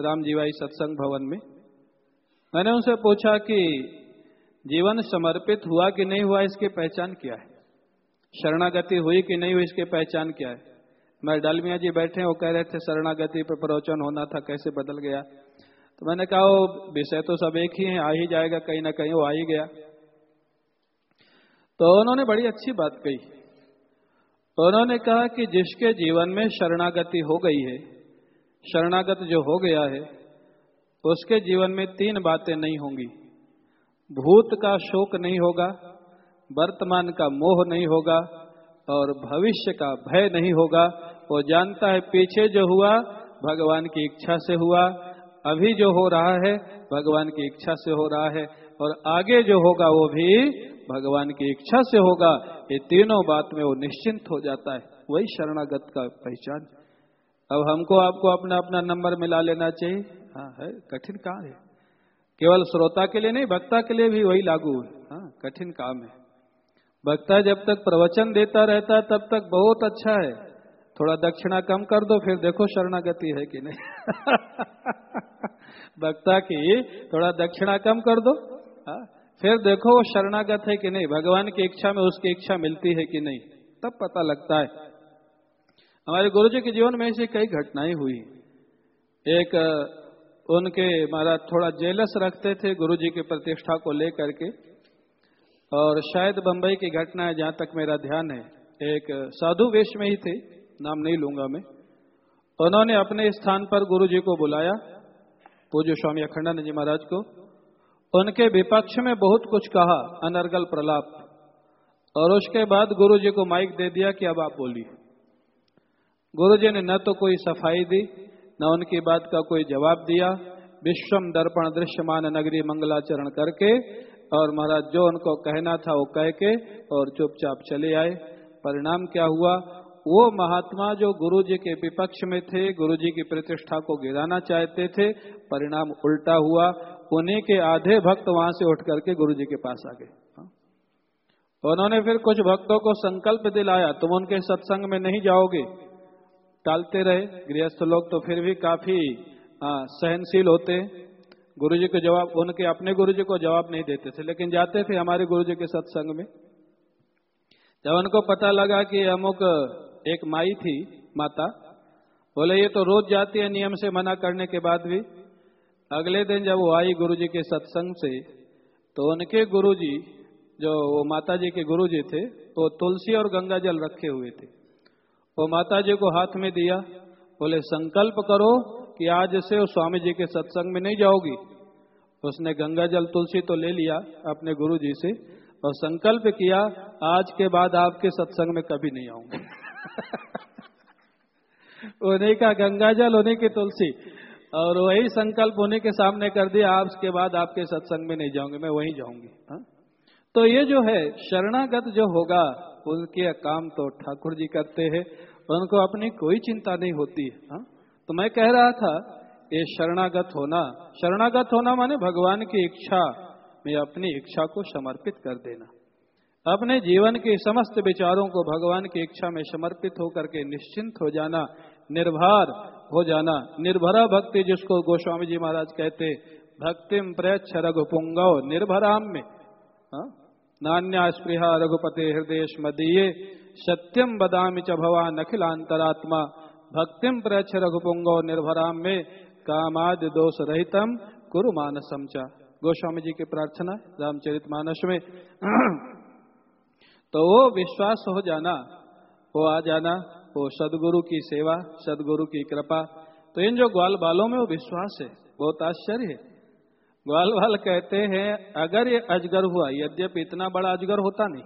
राम जीवाई सत्संग भवन में। मैंने उनसे पूछा कि, जीवन समर्पित हुआ कि नहीं हुआ, इसकी पहचान क्या है? शरणागति हुई कि नहीं हुई, इसकी पहचान क्या है? मैं डालमिया जी बैठे, वो कह रहे थे, शरणागति पर प्रवचन होना था, कैसे बदल गया? तो मैंने कहा, वो विषय तो सब एक ही है, आ ही जाएगा, कहीं ना कहीं वो आ ही गया। तो उन्होंने बड़ी अच्छी बात कही। उन्होंने कहा कि जिसके जीवन में शरणागति हो गई है, शरणागत जो हो गया है, उसके जीवन में तीन बातें नहीं होंगी। भूत का शोक नहीं होगा, वर्तमान का मोह नहीं होगा और भविष्य का भय नहीं होगा। वो जानता है पीछे जो हुआ, भगवान की इच्छा से हुआ। अभी जो हो रहा है, भगवान की इच्छा से हो रहा है और आगे जो होगा वो भी भगवान की इच्छा से होगा, ये तीनों बात में वो निश्चिंत हो जाता है। वही शरणागत का पहचान। अब हमको आपको अपना अपना नंबर मिला लेना चाहिए। हाँ है, कठिन काम है। केवल श्रोता के लिए नहीं वक्ता के लिए भी वही लागू है। हाँ कठिन काम है। वक्ता जब तक प्रवचन देता रहता है, तब तक बहुत अच्छा है। थोड़ा दक्षिणा कम कर दो, फिर देखो शरणागति है कि नहीं। वक्ता की थोड़ा दक्षिणा कम कर दो। हाँ फिर देखो वो शरणागत है कि नहीं? भगवान की इच्छा में उसकी इच्छा मिलती है कि नहीं? तब पता लगता है। हमारे गुरु जी के जीवन में ऐसी कई घटनाएँ हुई। एक उनके महाराज थोड़ा जेलस रखते थे गुरु जी की प्रतिष्ठा को लेकर के। और शायद बंबई की घटना है, जहाँ तक मेरा ध्यान है। एक साधु वेश में ही थे, नाम नहीं लूँगा मैं। उन्होंने अपने स्थान पर गुरु जी को बुलाया। पूज्य स्वामी अखंडानंद जी महाराज को। उनके विपक्ष में बहुत कुछ कहा, अनर्गल प्रलाप। और उसके बाद गुरु जी को माइक दे दिया कि अब आप बोलिए। गुरु जी ने न तो कोई सफ़ाई दी, न उनकी बात का कोई जवाब दिया। विश्वम दर्पण दृश्यमान नगरी मंगलाचरण करके, और महाराज जो उनको कहना था वो कह के और चुपचाप चले आए। परिणाम क्या हुआ? वो महात्मा जो गुरु जी के विपक्ष में थे गुरु जी की प्रतिष्ठा को गिराना चाहते थे, परिणाम उल्टा हुआ। उन्हीं के आधे भक्त वहाँ से उठ करके गुरु जी के पास आ गए। हाँ। उन्होंने फिर कुछ भक्तों को संकल्प दिलाया तुम उनके सत्संग में नहीं जाओगे। टालते रहे गृहस्थ लोग तो फिर भी काफ़ी हाँ, सहनशील होते। गुरु जी को जवाब उनके अपने गुरु जी को जवाब नहीं देते थे लेकिन जाते थे हमारे गुरु जी के सत्संग में। जब उनको पता लगा कि अमुक एक माई थी माता बोले ये तो रोज जाती है नियम से मना करने के बाद भी। अगले दिन जब वो आई गुरु जी के सत्संग से तो उनके गुरु जी वो माता जी के गुरु जी थे वो तुलसी और गंगा जल रखे हुए थे। वो माता जी को हाथ में दिया, बोले, संकल्प करो कि आज से वो स्वामी जी के सत्संग में नहीं जाओगी। उसने गंगा जल, तुलसी तो ले लिया अपने गुरु जी से और संकल्प किया, आज के बाद आपके सत्संग में कभी नहीं आऊँगा। उन्हीं का गंगा जल, उन्हीं की तुलसी। और वही संकल्प उन्हीं के सामने कर दिया, आप उसके बाद आपके सत्संग में नहीं जाऊँगे, मैं वहीं जाऊँगी हा? तो ये जो है, शरणागत जो होगा, उनके काम तो ठाकुर जी करते हैं, उनको अपनी कोई चिंता नहीं होती हा? तो मैं कह रहा था, ये शरणागत होना शरणागत होना माने भगवान की इच्छा, में अपनी इच्छा को समर्पित कर देना अपने जीवन के समस्त विचारों को भगवान की इच्छा में समर्पित होकर के निश्चिंत हो जाना निर्भर हो जाना। निर्भरा भक्ति जिसको गोस्वामी जी महाराज कहते भक्तिम प्रयच्छ रघुपुंगव निर्भराम में। हाँ? नान्या स्पृहा रघुपते हृदय मदीये सत्यम बदामी च भवान अखिलांतरात्मा भक्तिम प्रयच्छ रघुपुंगव निर्भराम में। कामाद दोष रहितम कुरु मानसम चा। गोस्वामी जी की प्रार्थना रामचरित मानस में। तो वो विश्वास हो जाना, वो आ जाना। वो सदगुरु की सेवा, सदगुरु की कृपा। तो इन जो ग्वाल बालों में वो विश्वास है, बहुत आश्चर्य है। ग्वाल बाल कहते हैं, अगर ये अजगर हुआ, यद्यपि इतना बड़ा अजगर होता नहीं,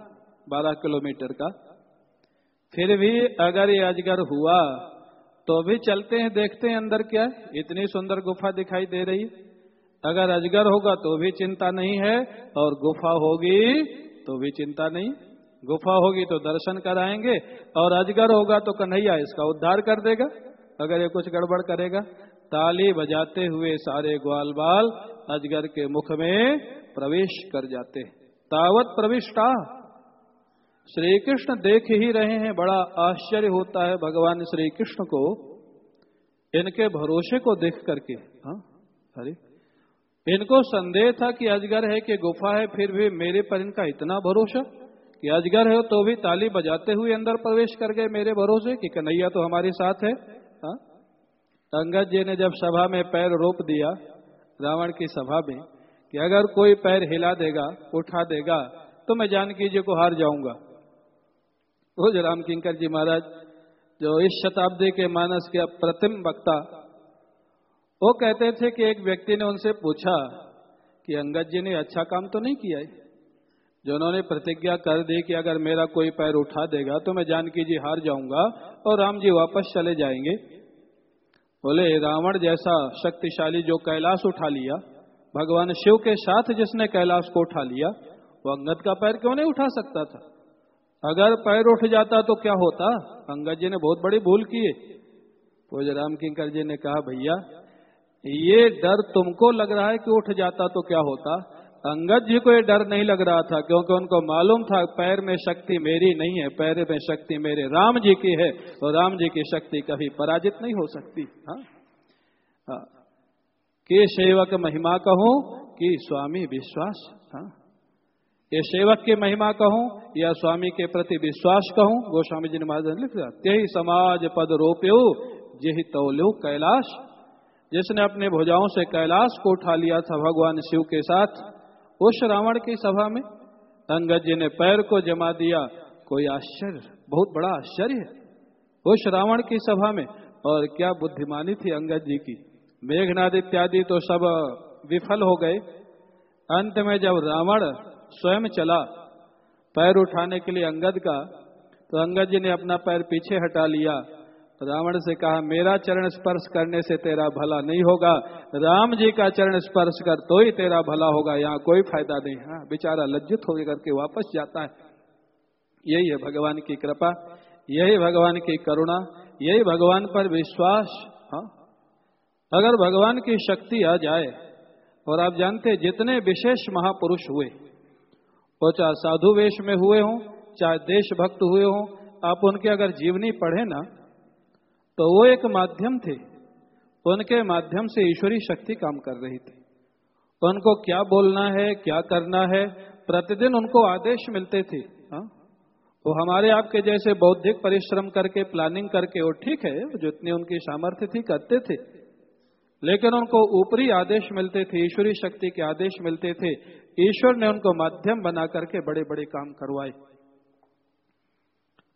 बारह किलोमीटर का, फिर भी अगर ये अजगर हुआ तो भी चलते हैं, देखते हैं अंदर क्या है। इतनी सुंदर गुफा दिखाई दे रही अगर अजगर होगा तो भी चिंता नहीं है, और गुफा होगी तो भी चिंता नहीं। गुफा होगी तो दर्शन कराएँगे और अजगर होगा तो कन्हैया इसका उद्धार कर देगा। अगर ये कुछ गड़बड़ करेगा, ताली बजाते हुए सारे ग्वाल बाल अजगर के मुख में प्रवेश कर जाते तावत प्रविष्टा। श्री कृष्ण देख ही रहे हैं, बड़ा आश्चर्य होता है भगवान श्री कृष्ण को, इनके भरोसे को देख करके। हाँ अरे, इनको संदेह था कि अजगर है कि गुफा है, फिर भी मेरे पर इनका इतना भरोसा। कि अजगर है तो भी ताली बजाते हुए अंदर प्रवेश कर गए मेरे भरोसे कि कन्हैया तो हमारे साथ है। हा? अंगद जी ने जब सभा में पैर रोप दिया, रावण की सभा में, कि अगर कोई पैर हिला देगा, उठा देगा तो मैं जानकी जी को हार जाऊँगा। वो जो राम किंकर जी महाराज, जो इस शताब्दी के मानस के प्रतिम वक्ता, वो कहते थे कि एक व्यक्ति ने उनसे पूछा कि अंगद जी ने अच्छा काम तो नहीं किया है? जो उन्होंने प्रतिज्ञा कर दी कि अगर मेरा कोई पैर उठा देगा तो मैं जानकी जी हार जाऊँगा और राम जी वापस चले जाएँगे। बोले, रावण जैसा शक्तिशाली जो कैलाश उठा लिया, भगवान शिव के साथ जिसने कैलाश को उठा लिया वो अंगद का पैर क्यों नहीं उठा सकता था? अगर पैर उठ जाता तो क्या होता? अंगद जी ने बहुत बड़ी भूल की पूज राम किंकर जी ने कहा, भैया, ये डर तुमको लग रहा है कि उठ जाता तो क्या होता? अंगद जी को ये डर नहीं लग रहा था, क्योंकि उनको मालूम था, पैर में शक्ति मेरी नहीं है, पैर में शक्ति मेरे राम जी की है और राम जी की शक्ति कभी पराजित नहीं हो सकती हाँ? हाँ। के सेवक महिमा कहूँ, कि स्वामी विश्वास हाँ? ये सेवक की महिमा कहूँ, या स्वामी के प्रति विश्वास कहूँ, गोस्वामी जी ने महाराज लिख दिया, त्यही समाज पद रोप्यो यही तौल्यो कैलाश। जिसने अपने भुजाओं से कैलाश को उठा लिया था, भगवान शिव के साथ उस रावण की सभा में अंगद जी ने पैर को जमा दिया। कोई आश्चर्य, बहुत बड़ा आश्चर्य उस रावण की सभा में, और क्या बुद्धिमानी थी अंगद जी की। मेघनाद इत्यादि तो सब विफल हो गए। अंत में जब रावण स्वयं चला पैर उठाने के लिए अंगद का तो अंगद जी ने अपना पैर पीछे हटा लिया। रावण से कहा, मेरा चरण स्पर्श करने से तेरा भला नहीं होगा। राम जी का चरण स्पर्श कर तो ही तेरा भला होगा। यहाँ कोई फ़ायदा नहीं। हाँ बेचारा लज्जित हो करके वापस जाता है। यही है भगवान की कृपा, यही भगवान की करुणा, यही भगवान पर विश्वास। हाँ अगर भगवान की शक्ति आ जाए, और आप जानते जितने विशेष महापुरुष हुए, वो चाहे साधु वेश में हुए हों, चाहे देशभक्त हुए हों, आप उनके अगर जीवनी पढ़े ना तो वो एक माध्यम थे। उनके माध्यम से ईश्वरी शक्ति काम कर रही थी। उनको क्या बोलना है, क्या करना है, प्रतिदिन उनको आदेश मिलते थे, हा? वो हमारे आपके जैसे बौद्धिक परिश्रम करके प्लानिंग करके, वो ठीक है जितनी उनकी सामर्थ्य थी, करते थे। लेकिन उनको ऊपरी आदेश मिलते थे, ईश्वरी शक्ति के आदेश मिलते थे। ईश्वर ने उनको माध्यम बना करके बड़े बड़े काम करवाए।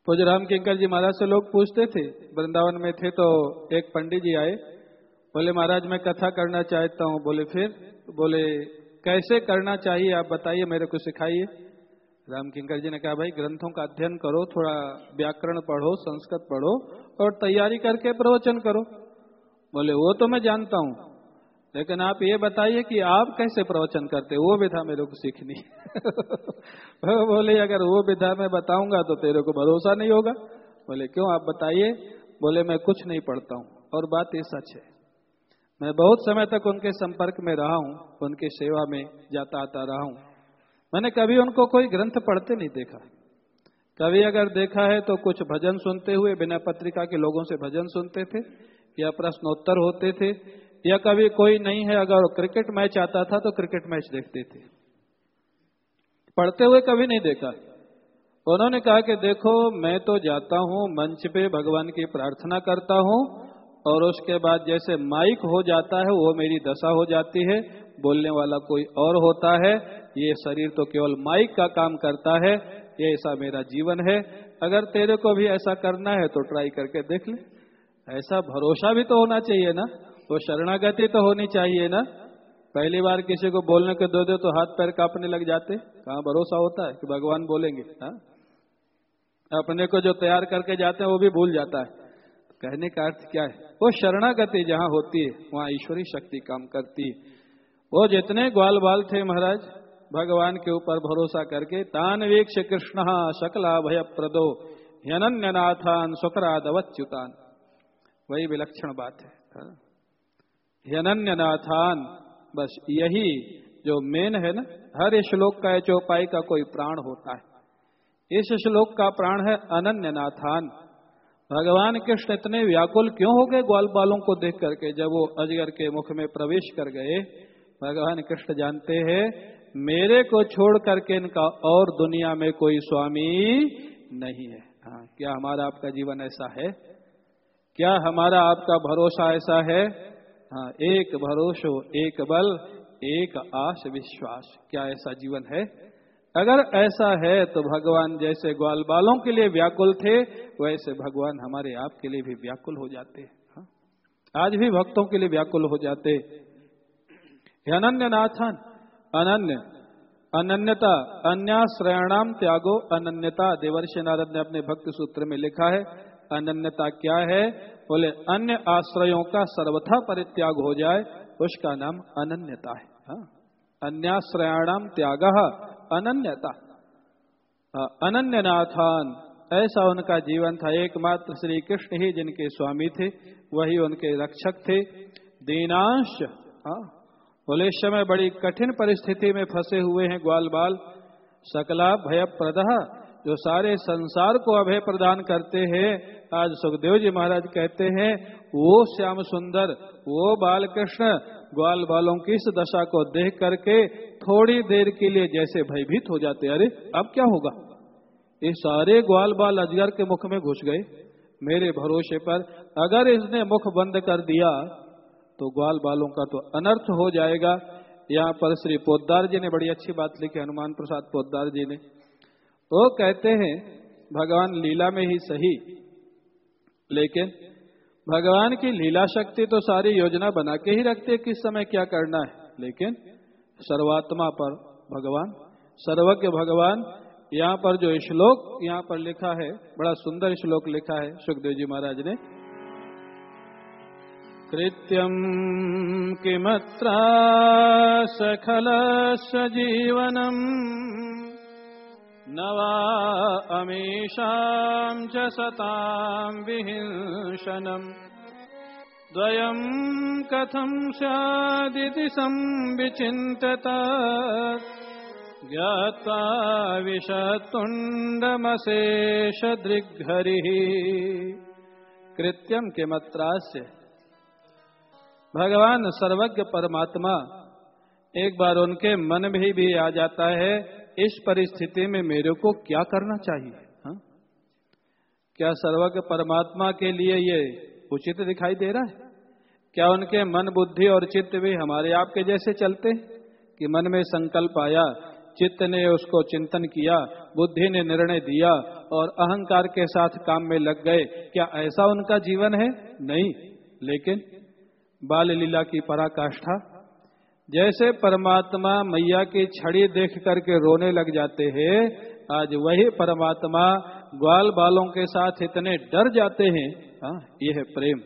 पूज राम किंकर जी महाराज से लोग पूछते थे, वृंदावन में थे तो एक पंडित जी आए, बोले, महाराज, मैं कथा करना चाहता हूँ। बोले, फिर? बोले, कैसे करना चाहिए, आप बताइए, मेरे को सिखाइए। राम किंकर जी ने कहा, भाई, ग्रंथों का अध्ययन करो, थोड़ा व्याकरण पढ़ो, संस्कृत पढ़ो और तैयारी करके प्रवचन करो। बोले, वो तो मैं जानता हूँ लेकिन आप ये बताइए कि आप कैसे प्रवचन करते वो विधा मेरे को सीखनी। बोले, अगर वो विधा मैं बताऊँगा तो तेरे को भरोसा नहीं होगा। बोले, क्यों? आप बताइए। बोले, मैं कुछ नहीं पढ़ता हूँ। और बात ये सच है। मैं बहुत समय तक उनके संपर्क में रहा हूँ, उनकी सेवा में जाता आता रहा हूँ। मैंने कभी उनको कोई ग्रंथ पढ़ते नहीं देखा। कभी अगर देखा है तो कुछ भजन सुनते हुए, बिना पत्रिका के लोगों से भजन सुनते थे या प्रश्नोत्तर होते थे या कभी कोई नहीं है, अगर क्रिकेट मैच आता था तो क्रिकेट मैच देखते थे। पढ़ते हुए कभी नहीं देखा। उन्होंने कहा कि देखो, मैं तो जाता हूँ, मंच पे भगवान की प्रार्थना करता हूँ, और उसके बाद जैसे माइक हो जाता है, वो मेरी दशा हो जाती है, बोलने वाला कोई और होता है। ये शरीर तो केवल माइक का काम करता है, ये ऐसा मेरा जीवन है। अगर तेरे को भी ऐसा करना है तो ट्राई करके देख ले। ऐसा भरोसा भी तो होना चाहिए ना। वो शरणागति तो होनी चाहिए ना। पहली बार किसी को बोलने के दो दे तो हाथ पैर कांपने लग जाते। कहाँ भरोसा होता है कि भगवान बोलेंगे, हा? अपने को जो तैयार करके जाते हैं, वो भी भूल जाता है। कहने का अर्थ क्या है? वो शरणागति जहाँ होती है, वहाँ ईश्वरी शक्ति काम करती है। वो जितने ग्वाल बाल थे महाराज, भगवान के ऊपर भरोसा करके, तान वीक्ष कृष्ण शकला भय प्रदो नाथान सुकरादवच्युतान वही विलक्षण बात है? हाँ। नाथान बस यही जो मेन है ना, हर श्लोक का चौपाई का कोई प्राण होता है। इस श्लोक का प्राण है अनन्य नाथान भगवान कृष्ण इतने व्याकुल क्यों हो गए ग्वाल बालों को देख करके, जब वो अजगर के मुख में प्रवेश कर गए? भगवान कृष्ण जानते हैं, मेरे को छोड़ करके इनका और दुनिया में कोई स्वामी नहीं है। हाँ क्या हमारा आपका जीवन ऐसा है? क्या हमारा आपका भरोसा ऐसा है? हाँ एक भरोसो, एक बल, एक आश, विश्वास। क्या ऐसा जीवन है? अगर ऐसा है तो भगवान जैसे ग्वाल बालों के लिए व्याकुल थे, वैसे भगवान हमारे आपके लिए भी व्याकुल हो जाते। हाँ? आज भी भक्तों के लिए व्याकुल हो जाते। अनन्य नाथन अनन्य, अनन्यता, अन्याश्रयाणाम त्यागो, अनन्यता, देवर्षि नारद ने अपने भक्त सूत्र में लिखा है, अनन्यता क्या है? बोले, अन्य आश्रयों का सर्वथा परित्याग हो जाए, उसका नाम अनन्यता है। हाँ? अन्याश्रयाणाम त्याग अनन्यता। अनन्यनाथान, ऐसा उनका जीवन था, एकमात्र श्री कृष्ण ही जिनके स्वामी थे, वही उनके रक्षक थे। दीनांश हाँ बोले समय बड़ी कठिन परिस्थिति में फंसे हुए हैं ग्वाल बाल सकला भय प्रद जो सारे संसार को अभय प्रदान करते हैं, आज सुखदेव जी महाराज कहते हैं, वो श्याम सुंदर, वो बाल कृष्ण ग्वाल बालों की इस दशा को देख करके थोड़ी देर के लिए जैसे भयभीत हो जाते अरे, अब क्या होगा? ये सारे ग्वाल बाल अजगर के मुख में घुस गए। मेरे भरोसे पर अगर इसने मुख बंद कर दिया तो ग्वाल बालों का तो अनर्थ हो जाएगा। यहाँ पर श्री पोदार जी ने बड़ी अच्छी बात लिखी, हनुमान प्रसाद पोदार जी ने। वो कहते हैं, भगवान लीला में ही सही। लेकिन भगवान की लीला शक्ति तो सारी योजना बना के ही रखते किस समय क्या करना है। लेकिन सर्वात्मा पर भगवान, सर्वज्ञ भगवान, यहाँ पर जो श्लोक यहाँ पर लिखा है, बड़ा सुंदर श्लोक लिखा है, सुखदेव जी महाराज ने। कृत्यम किमत्र सखल नवा अमीषां च सतां विहिंसनम्। द्वयम् कथं स्यादिति संविचिन्तत। ज्ञात्वा विषतुण्डमशेषदृग्हरिः कृत्यम के मत्रास्य भगवान सर्वज्ञ परमात्मा एक बार उनके मन में भी आ जाता है इस परिस्थिति में मेरे को क्या करना चाहिए? हा? क्या सर्वज्ञ परमात्मा के लिए ये उचित दिखाई दे रहा है? क्या उनके मन, बुद्धि और चित्त भी हमारे आपके जैसे चलते कि मन में संकल्प आया, चित्त ने उसको चिंतन किया, बुद्धि ने निर्णय दिया और अहंकार के साथ काम में लग गए। क्या ऐसा उनका जीवन है? नहीं। लेकिन बाल लीला की पराकाष्ठा जैसे परमात्मा मैया की छड़ी देख करके रोने लग जाते हैं, आज वही परमात्मा ग्वाल बालों के साथ इतने डर जाते हैं। हाँ यह प्रेम।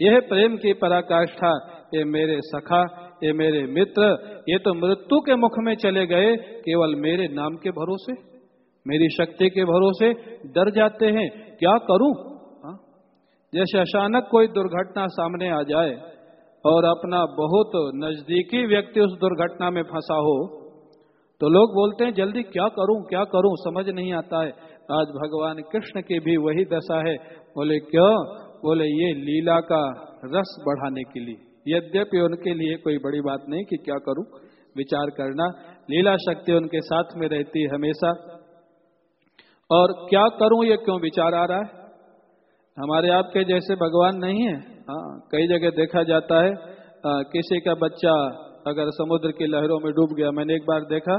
यह प्रेम की पराकाष्ठा। ये मेरे सखा, ये मेरे मित्र, ये तो मृत्यु के मुख में चले गए, केवल मेरे नाम के भरोसे, मेरी शक्ति के भरोसे डर जाते हैं। क्या करूँ? हाँ? जैसे अचानक कोई दुर्घटना सामने आ जाए और अपना बहुत नजदीकी व्यक्ति उस दुर्घटना में फंसा हो तो लोग बोलते हैं, जल्दी क्या करूँ क्या करूँ, समझ नहीं आता है। आज भगवान कृष्ण की भी वही दशा है। बोले, क्यों? बोले, ये लीला का रस बढ़ाने के लिए। यद्यपि उनके लिए कोई बड़ी बात नहीं कि क्या करूँ। विचार करना, लीला शक्ति उनके साथ में रहती है हमेशा। और क्या करूँ, ये क्यों विचार आ रहा है? हमारे आपके जैसे भगवान नहीं है। हाँ कई जगह देखा जाता है आ, किसी का बच्चा अगर समुद्र की लहरों में डूब गया मैंने एक बार देखा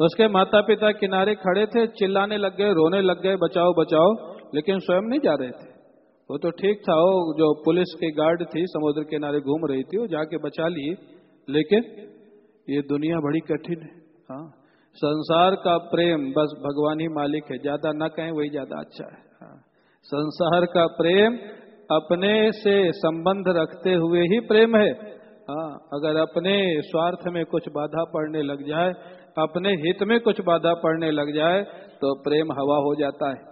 तो उसके माता पिता किनारे खड़े थे चिल्लाने लग गए रोने लग गए बचाओ बचाओ लेकिन स्वयं नहीं जा रहे थे। वो तो ठीक था वो जो पुलिस की गार्ड थी समुद्र किनारे घूम रही थी वो जाके बचा लिए लेकिन ये दुनिया बड़ी कठिन है हाँ। संसार का प्रेम बस भगवान ही मालिक है ज़्यादा ना कहें वही ज़्यादा अच्छा है हाँ। संसार का प्रेम अपने से संबंध रखते हुए ही प्रेम है। हाँ अगर अपने स्वार्थ में कुछ बाधा पड़ने लग जाए, अपने हित में कुछ बाधा पड़ने लग जाए तो प्रेम हवा हो जाता है।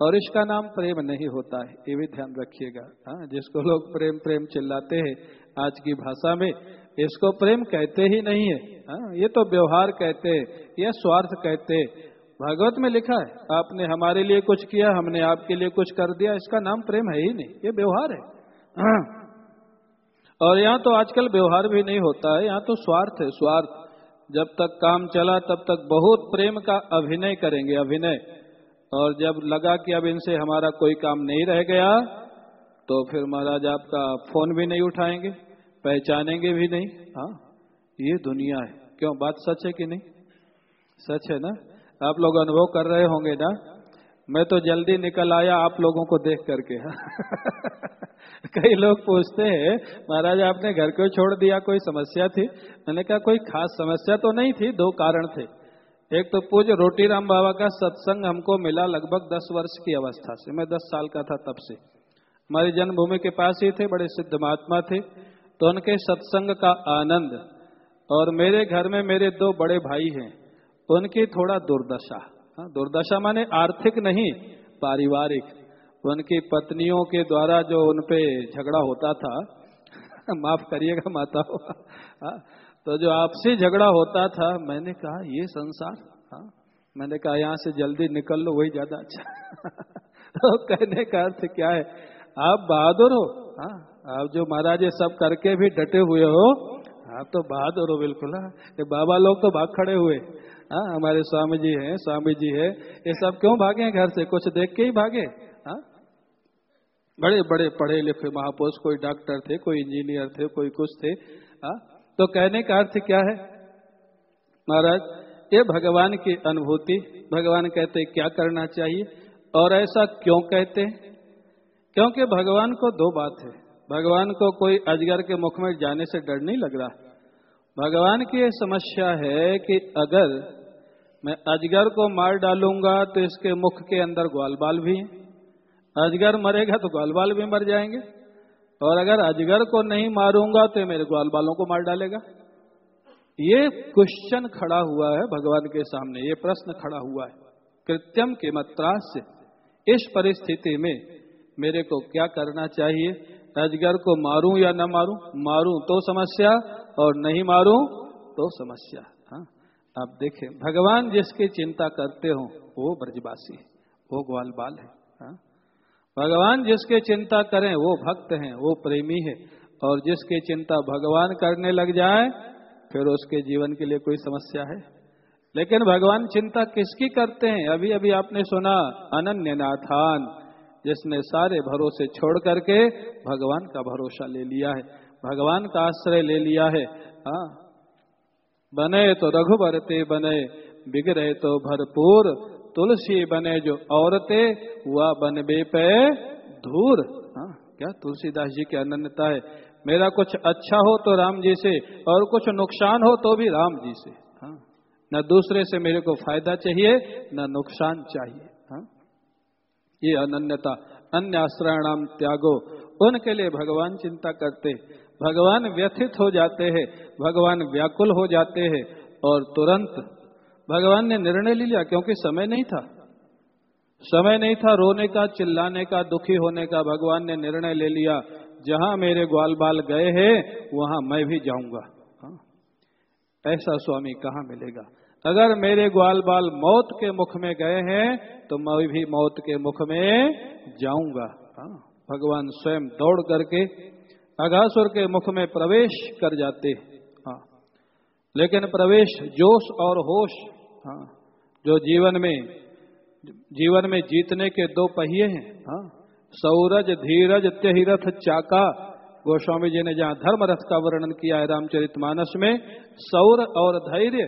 और इसका नाम प्रेम नहीं होता है, ये भी ध्यान रखिएगा। हाँ जिसको लोग प्रेम प्रेम चिल्लाते हैं, आज की भाषा में, इसको प्रेम कहते ही नहीं है। हाँ ये तो व्यवहार कहते हैं, या स्वार्थ कहते हैं। भागवत में लिखा है, आपने हमारे लिए कुछ किया, हमने आपके लिए कुछ कर दिया, इसका नाम प्रेम है ही नहीं, ये व्यवहार है। और यहाँ तो आजकल व्यवहार भी नहीं होता है, यहाँ तो स्वार्थ है, स्वार्थ। जब तक काम चला, तब तक बहुत प्रेम का अभिनय करेंगे, अभिनय। और जब लगा कि अब इनसे हमारा कोई काम नहीं रह गया तो फिर महाराज आपका फ़ोन भी नहीं उठाएँगे, पहचानेंगे भी नहीं। हाँ ये दुनिया है। क्यों, बात सच है कि नहीं? सच है ना? आप लोग अनुभव कर रहे होंगे ना? मैं तो जल्दी निकल आया आप लोगों को देख करके। कई लोग पूछते हैं, महाराज, आपने घर क्यों छोड़ दिया? कोई समस्या थी? मैंने कहा, कोई खास समस्या तो नहीं थी, दो कारण थे। एक तो पूज रोटी राम बाबा का सत्संग हमको मिला लगभग दस वर्ष की अवस्था से। मैं दस साल का था तब से। हमारी जन्मभूमि के पास ही थे, बड़े सिद्ध महात्मा थे। तो उनके सत्संग का आनंद और मेरे घर में मेरे दो बड़े भाई हैं। उनकी थोड़ा दुर्दशा। हाँ, दुर्दशा माने आर्थिक नहीं पारिवारिक। उनकी पत्नियों के द्वारा जो उनपे झगड़ा होता था माफ़ करिएगा माता हाँ, तो जो आपसी झगड़ा होता था मैंने कहा ये संसार हाँ। मैंने कहा यहाँ से जल्दी निकल लो वही ज़्यादा अच्छा। तो कहने का अर्थ क्या है? आप बहादुर हो हाँ। आप जो महाराज ये सब करके भी डटे हुए हो आप तो बहादुर हो बिल्कुल हाँ। बाबा लोग तो भाग खड़े हुए। हाँ हमारे स्वामी जी हैं, स्वामी जी है। ये सब क्यों भागे घर से? कुछ देख के ही भागे? हाँ? बड़े बड़े पढ़े लिखे महापुरुष, कोई डॉक्टर थे, कोई इंजीनियर थे, कोई कुछ थे। हाँ? तो कहने का अर्थ क्या है? महाराज, ये भगवान की अनुभूति, भगवान कहते क्या करना चाहिए? और ऐसा क्यों कहते? क्योंकि भगवान को दो बात है। भगवान को कोई अजगर के मुख में जाने से डर नहीं लग रहा। भगवान की समस्या है कि अगर मैं अजगर को मार डालूँगा तो इसके मुख के अंदर ग्वाल बाल भी। हैं अजगर मरेगा तो ग्वाल बाल भी मर जाएँगे। और अगर अजगर को नहीं मारूँगा तो मेरे ग्वाल बालों को मार डालेगा। ये क्वेश्चन खड़ा हुआ है भगवान के सामने। ये प्रश्न खड़ा हुआ है। कृत्यम के मत्रास से इस परिस्थिति में मेरे को क्या करना चाहिए? अजगर को मारूं या न मारूं? मारूं तो समस्या और नहीं मारूं तो समस्या। आप देखें, भगवान जिसकी चिंता करते हो, वो ब्रजवासी है, वो ग्वाल बाल है हाँ? भगवान जिसके चिंता करें, वो भक्त हैं, वो प्रेमी है, और जिसकी चिंता भगवान करने लग जाए, फिर उसके जीवन के लिए कोई समस्या है। लेकिन भगवान चिंता किसकी करते हैं? अभी अभी आपने सुना अनन्य नाथान जिसने सारे भरोसे छोड़ करके भगवान का भरोसा ले लिया है, भगवान का आश्रय ले लिया है हाँ? बने तो रघुबरते बने बिगड़े तो भरपूर। तुलसी बने जो औरतें वह बनबे पे धूर। हाँ क्या तुलसीदास जी की अनन्यता है। मेरा कुछ अच्छा हो तो राम जी से, और कुछ नुकसान हो तो भी राम जी से। हाँ न दूसरे से मेरे को फ़ायदा चाहिए, न नुकसान चाहिए। हाँ ये अनन्यता अन्य आश्रयणाम त्यागो। उनके लिए भगवान चिंता करते। भगवान व्यथित हो जाते हैं, भगवान व्याकुल हो जाते हैं और तुरंत भगवान ने निर्णय ले लिया क्योंकि समय नहीं था समय नहीं था रोने का, चिल्लाने का, दुखी होने का, भगवान ने निर्णय ले लिया, जहाँ मेरे ग्वाल बाल गए हैं, वहाँ मैं भी जाऊँगा हाँ? ऐसा स्वामी कहाँ मिलेगा अगर मेरे ग्वाल बाल मौत के मुख में गए हैं तो मैं भी मौत के मुख में जाऊँगा हाँ? भगवान स्वयं दौड़ करके अघासुर के मुख में प्रवेश कर जाते हाँ। लेकिन प्रवेश जोश और होश हाँ जो जीवन में जीवन में जीतने के दो पहिए हैं हाँ सौरज, धीरज त्यरथ चाका गोस्वामी जी ने जहाँ धर्म रथ का वर्णन किया है रामचरित मानस में, सौर और धैर्य,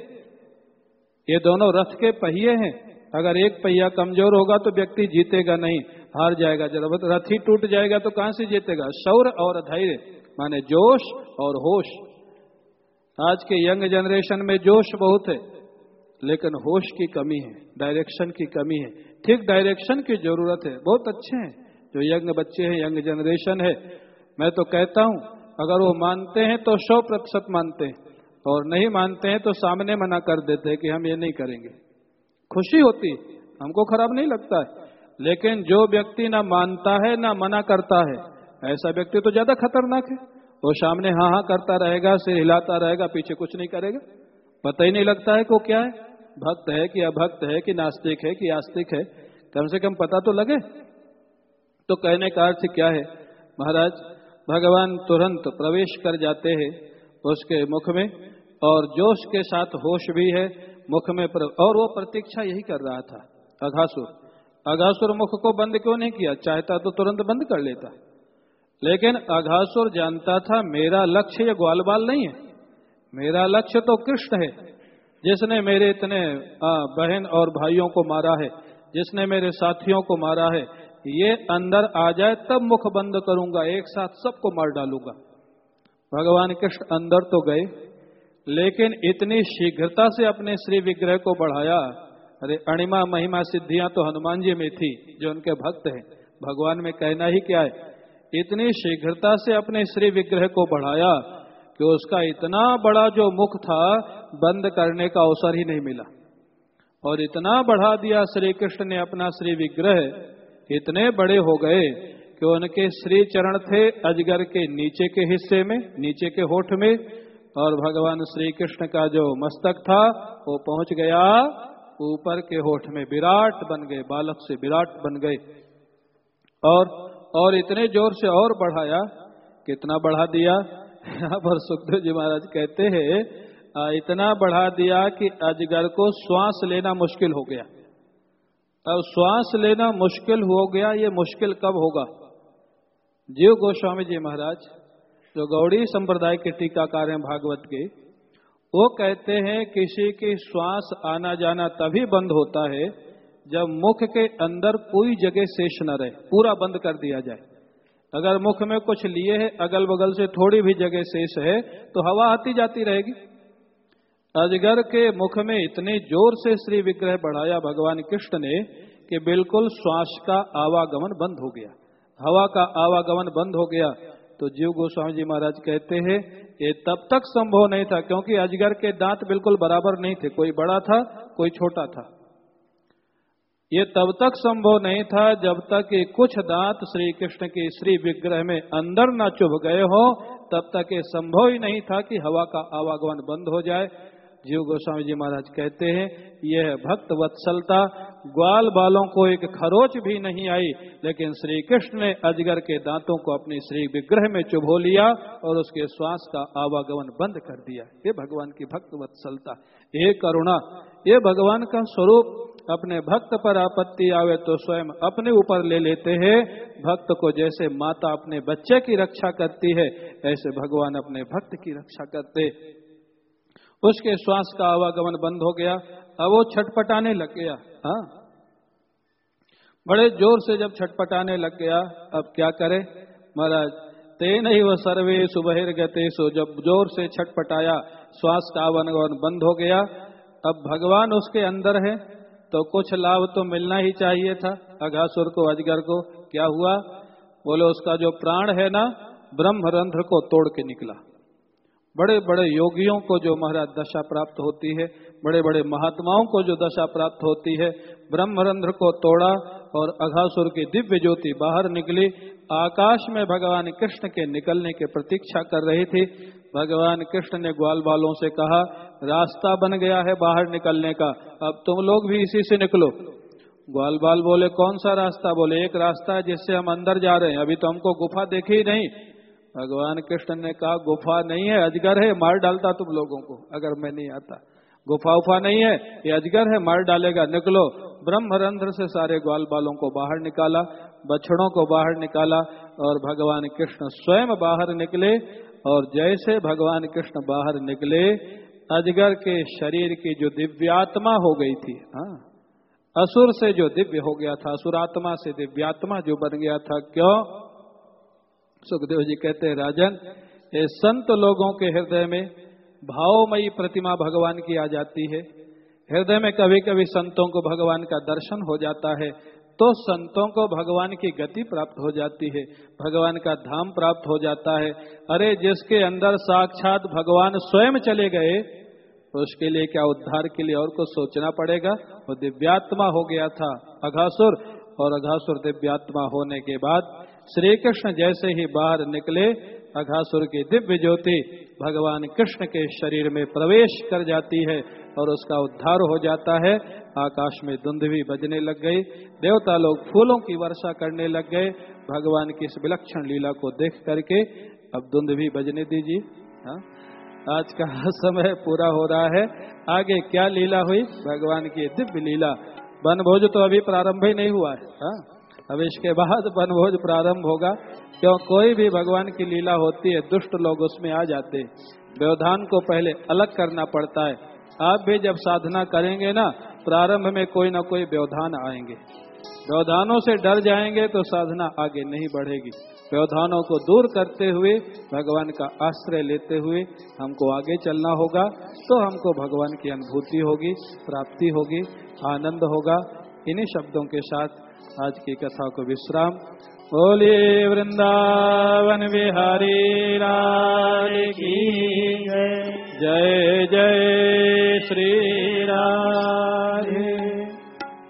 ये दोनों रथ के पहिए हैं। अगर एक पहिया कमज़ोर होगा तो व्यक्ति जीतेगा नहीं। हार जाएगा, जब रथ टूट जाएगा तो कहाँ से जीतेगा? शौर और धैर्य, माने जोश और होश। आज के यंग जनरेशन में जोश बहुत है, लेकिन होश की कमी है डायरेक्शन की कमी है। ठीक डायरेक्शन की ज़रूरत है, बहुत अच्छे हैं, जो यंग बच्चे हैं, यंग जनरेशन है। मैं तो कहता हूँ, अगर वो मानते हैं तो सौ प्रतिशत मानते हैं, और नहीं मानते हैं तो सामने मना कर देते हैं कि हम ये नहीं करेंगे। खुशी होती, हमको खराब नहीं लगता है। लेकिन जो व्यक्ति ना मानता है, ना मना करता है, ऐसा व्यक्ति तो ज़्यादा खतरनाक है। वो सामने हाँ हाँ करता रहेगा, सिर हिलाता रहेगा, पीछे कुछ नहीं करेगा। पता ही नहीं लगता है को क्या है। भक्त है कि अभक्त है कि नास्तिक है कि आस्तिक है, कम से कम पता तो लगे। तो कहने का अर्थ क्या है? महाराज, भगवान तुरंत प्रवेश कर जाते हैं उसके मुख में, और जोश के साथ होश भी है, मुख में प्र... और वो प्रतीक्षा यही कर रहा था। अघासुर अघासुर मुख को बंद क्यों नहीं किया? चाहता तो तुरंत बंद कर लेता। लेकिन अघासुर जानता था, मेरा लक्ष्य ये ग्वाल बाल नहीं है। मेरा लक्ष्य तो कृष्ण है। जिसने मेरे इतने बहन और भाइयों को मारा है, जिसने मेरे साथियों को मारा है, ये अंदर आ जाए, तब मुख बंद करूँगा, एक साथ सबको मार डालूँगा। भगवान कृष्ण अंदर तो गए, लेकिन इतनी शीघ्रता से अपने श्री विग्रह को बढ़ाया अरे अणिमा महिमा सिद्धियाँ तो हनुमान जी में थी, जो उनके भक्त हैं। भगवान में कहना ही क्या है? इतनी शीघ्रता से अपने श्री विग्रह को बढ़ाया कि उसका इतना बड़ा जो मुख था, बंद करने का अवसर ही नहीं मिला। और इतना बढ़ा दिया श्री कृष्ण ने अपना श्री विग्रह, इतने बड़े हो गए कि उनके श्री चरण थे अजगर के नीचे के हिस्से में, नीचे के होठ में, और भगवान श्री कृष्ण का जो मस्तक था, वो पहुँच गया ऊपर के होठ में विराट बन गए, बालक से विराट बन गए। और और इतने ज़ोर से और बढ़ाया, कितना बढ़ा दिया? यहाँ पर सुखदेव जी महाराज कहते हैं इतना बढ़ा दिया कि अजगर को श्वास लेना मुश्किल हो गया। अब श्वास लेना मुश्किल हो गया, ये मुश्किल कब होगा? जीव गोस्वामी जी महाराज, जो गौड़ी संप्रदाय के टीकाकार हैं भागवत के वो कहते हैं, किसी की श्वास आना जाना तभी बंद होता है, जब मुख के अंदर कोई जगह शेष न रहे, पूरा बंद कर दिया जाए। अगर मुख में कुछ लिए है अगल बगल से थोड़ी भी जगह शेष है तो हवा आती जाती रहेगी। अजगर के मुख में इतने ज़ोर से श्री विग्रह बढ़ाया भगवान कृष्ण ने, कि बिल्कुल श्वास का आवागमन बंद हो गया। हवा का आवागमन बंद हो गया तो जीव गोस्वामी जी महाराज कहते हैं, ये तब तक संभव नहीं था, क्योंकि अजगर के दांत बिल्कुल बराबर नहीं थे। कोई बड़ा था, कोई छोटा था। ये तब तक संभव नहीं था जब तक ये कुछ दांत श्री कृष्ण के श्री विग्रह में अंदर न चुभ गए हो। तब तक ये संभव ही नहीं था कि हवा का आवागमन बंद हो जाए। जीव गोस्वामी जी महाराज कहते हैं, यह भक्त वत्सलता, ग्वाल बालों को एक खरोच भी नहीं आई, लेकिन श्री कृष्ण ने अजगर के दांतों को अपने श्री विग्रह में चुभो लिया और उसके श्वास का आवागमन बंद कर दिया। ये भगवान की भक्त वत्सलता ये करुणा ये भगवान का स्वरूप, अपने भक्त पर आपत्ति आवे तो स्वयं अपने ऊपर ले लेते हैं। भक्त को जैसे माता अपने बच्चे की रक्षा करती है, ऐसे भगवान अपने भक्त की रक्षा करते उसके श्वास का आवागमन बंद हो गया। अब वो छटपटाने लग गया। हाँ? बड़े ज़ोर से जब छटपटाने लग गया, अब क्या करे? महाराज, ते नहीं वह सर्वे सुबहिर गते सो। जब ज़ोर से छटपटाया, श्वास का आवागमन बंद हो गया, अब भगवान उसके अंदर है तो कुछ लाभ तो मिलना ही चाहिए था। अघासुर को, अजगर को, क्या हुआ? बोले, उसका जो प्राण है ना, ब्रह्मरंध्र को तोड़ के निकला। बड़े बड़े योगियों को जो महाराज दशा प्राप्त होती है बड़े बड़े महात्माओं को जो दशा प्राप्त होती है, ब्रह्मरंध्र को तोड़ा और अघासुर की दिव्य ज्योति बाहर निकली। आकाश में भगवान कृष्ण के निकलने की प्रतीक्षा कर रही थी। भगवान कृष्ण ने ग्वाल बालों से कहा, रास्ता बन गया है बाहर निकलने का, अब तुम लोग भी इसी से निकलो। ग्वाल बाल बोले, कौन सा रास्ता? बोले, एक रास्ता है जिससे हम अंदर जा रहे हैं। अभी तो हमको गुफा देखी ही नहीं। भगवान कृष्ण ने कहा, गुफा नहीं है, अजगर है, मार डालता तुम लोगों को, अगर मैं नहीं आता। गुफा उफा नहीं है, ये अजगर है, मार डालेगा। निकलो। ब्रह्मरंध्र से सारे ग्वाल बालों को बाहर निकाला, बछड़ों को बाहर निकाला, और भगवान कृष्ण स्वयं बाहर निकले, और जैसे भगवान कृष्ण बाहर निकले, अजगर के शरीर की जो दिव्यात्मा हो गई थी हाँ असुर से जो दिव्य हो गया था असुरात्मा से दिव्यात्मा जो बन गया था, क्यों? सुखदेव जी कहते हैं, राजन ये संत लोगों के हृदय में भावमयी प्रतिमा भगवान की आ जाती है। हृदय में कभी कभी संतों को भगवान का दर्शन हो जाता है तो संतों को भगवान की गति प्राप्त हो जाती है, भगवान का धाम प्राप्त हो जाता है। अरे, जिसके अंदर साक्षात भगवान स्वयं चले गए तो उसके लिए क्या उद्धार के लिए और कुछ सोचना पड़ेगा? वो दिव्यात्मा हो गया था अघासुर, और अघासुर दिव्यात्मा होने के बाद श्री कृष्ण जैसे ही बाहर निकले, अघासुर की दिव्य ज्योति भगवान कृष्ण के शरीर में प्रवेश कर जाती है और उसका उद्धार हो जाता है। आकाश में धुंधवी बजने लग गई। देवता लोग फूलों की वर्षा करने लग गए। भगवान की इस विलक्षण लीला को देख करके अब धुंधवी बजने दीजिए। हाँ। आज का समय पूरा हो रहा है। आगे क्या लीला हुई? भगवान की दिव्य लीला। वनभोज तो अभी प्रारंभ ही नहीं हुआ है। हाँ? अब इसके बाद वनभोज प्रारंभ होगा। क्यों? कोई भी भगवान की लीला होती है, दुष्ट लोग उसमें आ जाते हैं। व्यवधान को पहले अलग करना पड़ता है। आप भी जब साधना करेंगे ना, प्रारंभ में कोई ना कोई व्यवधान आएँगे। व्यवधानों से डर जाएँगे तो साधना आगे नहीं बढ़ेगी। व्यवधानों को दूर करते हुए भगवान का आश्रय लेते हुए हमको आगे चलना होगा तो हमको भगवान की अनुभूति होगी, प्राप्ति होगी, आनंद होगा। इन्हीं शब्दों के साथ आज की कथा को विश्राम। बोले वृंदावन बिहारी लाल की जय जय श्री राधे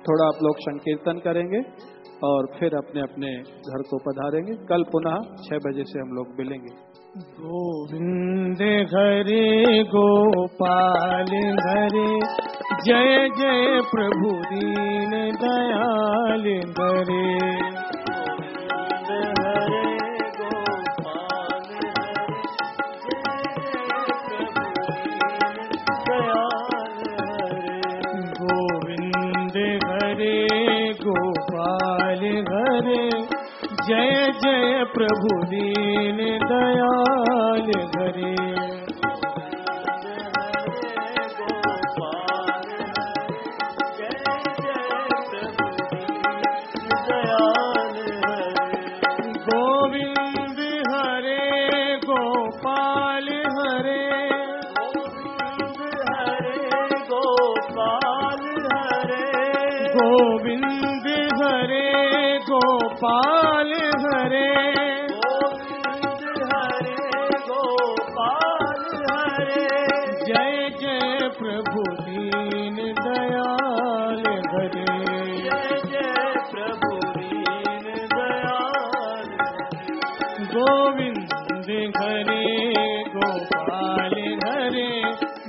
थोड़ा आप लोग संकीर्तन करेंगे और फिर अपने अपने घर को पधारेंगे। कल पुनः छह बजे से हम लोग मिलेंगे। गोविंद हरे गोपाल हरे जय जय प्रभु दीन दयाल हरे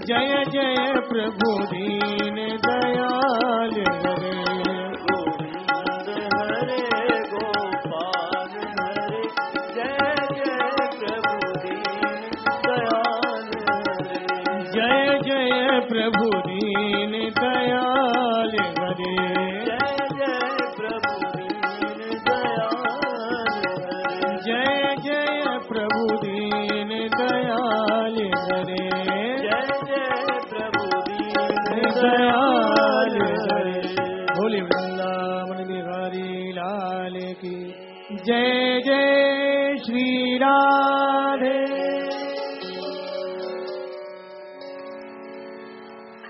जय जय प्रभु दीन दयाल।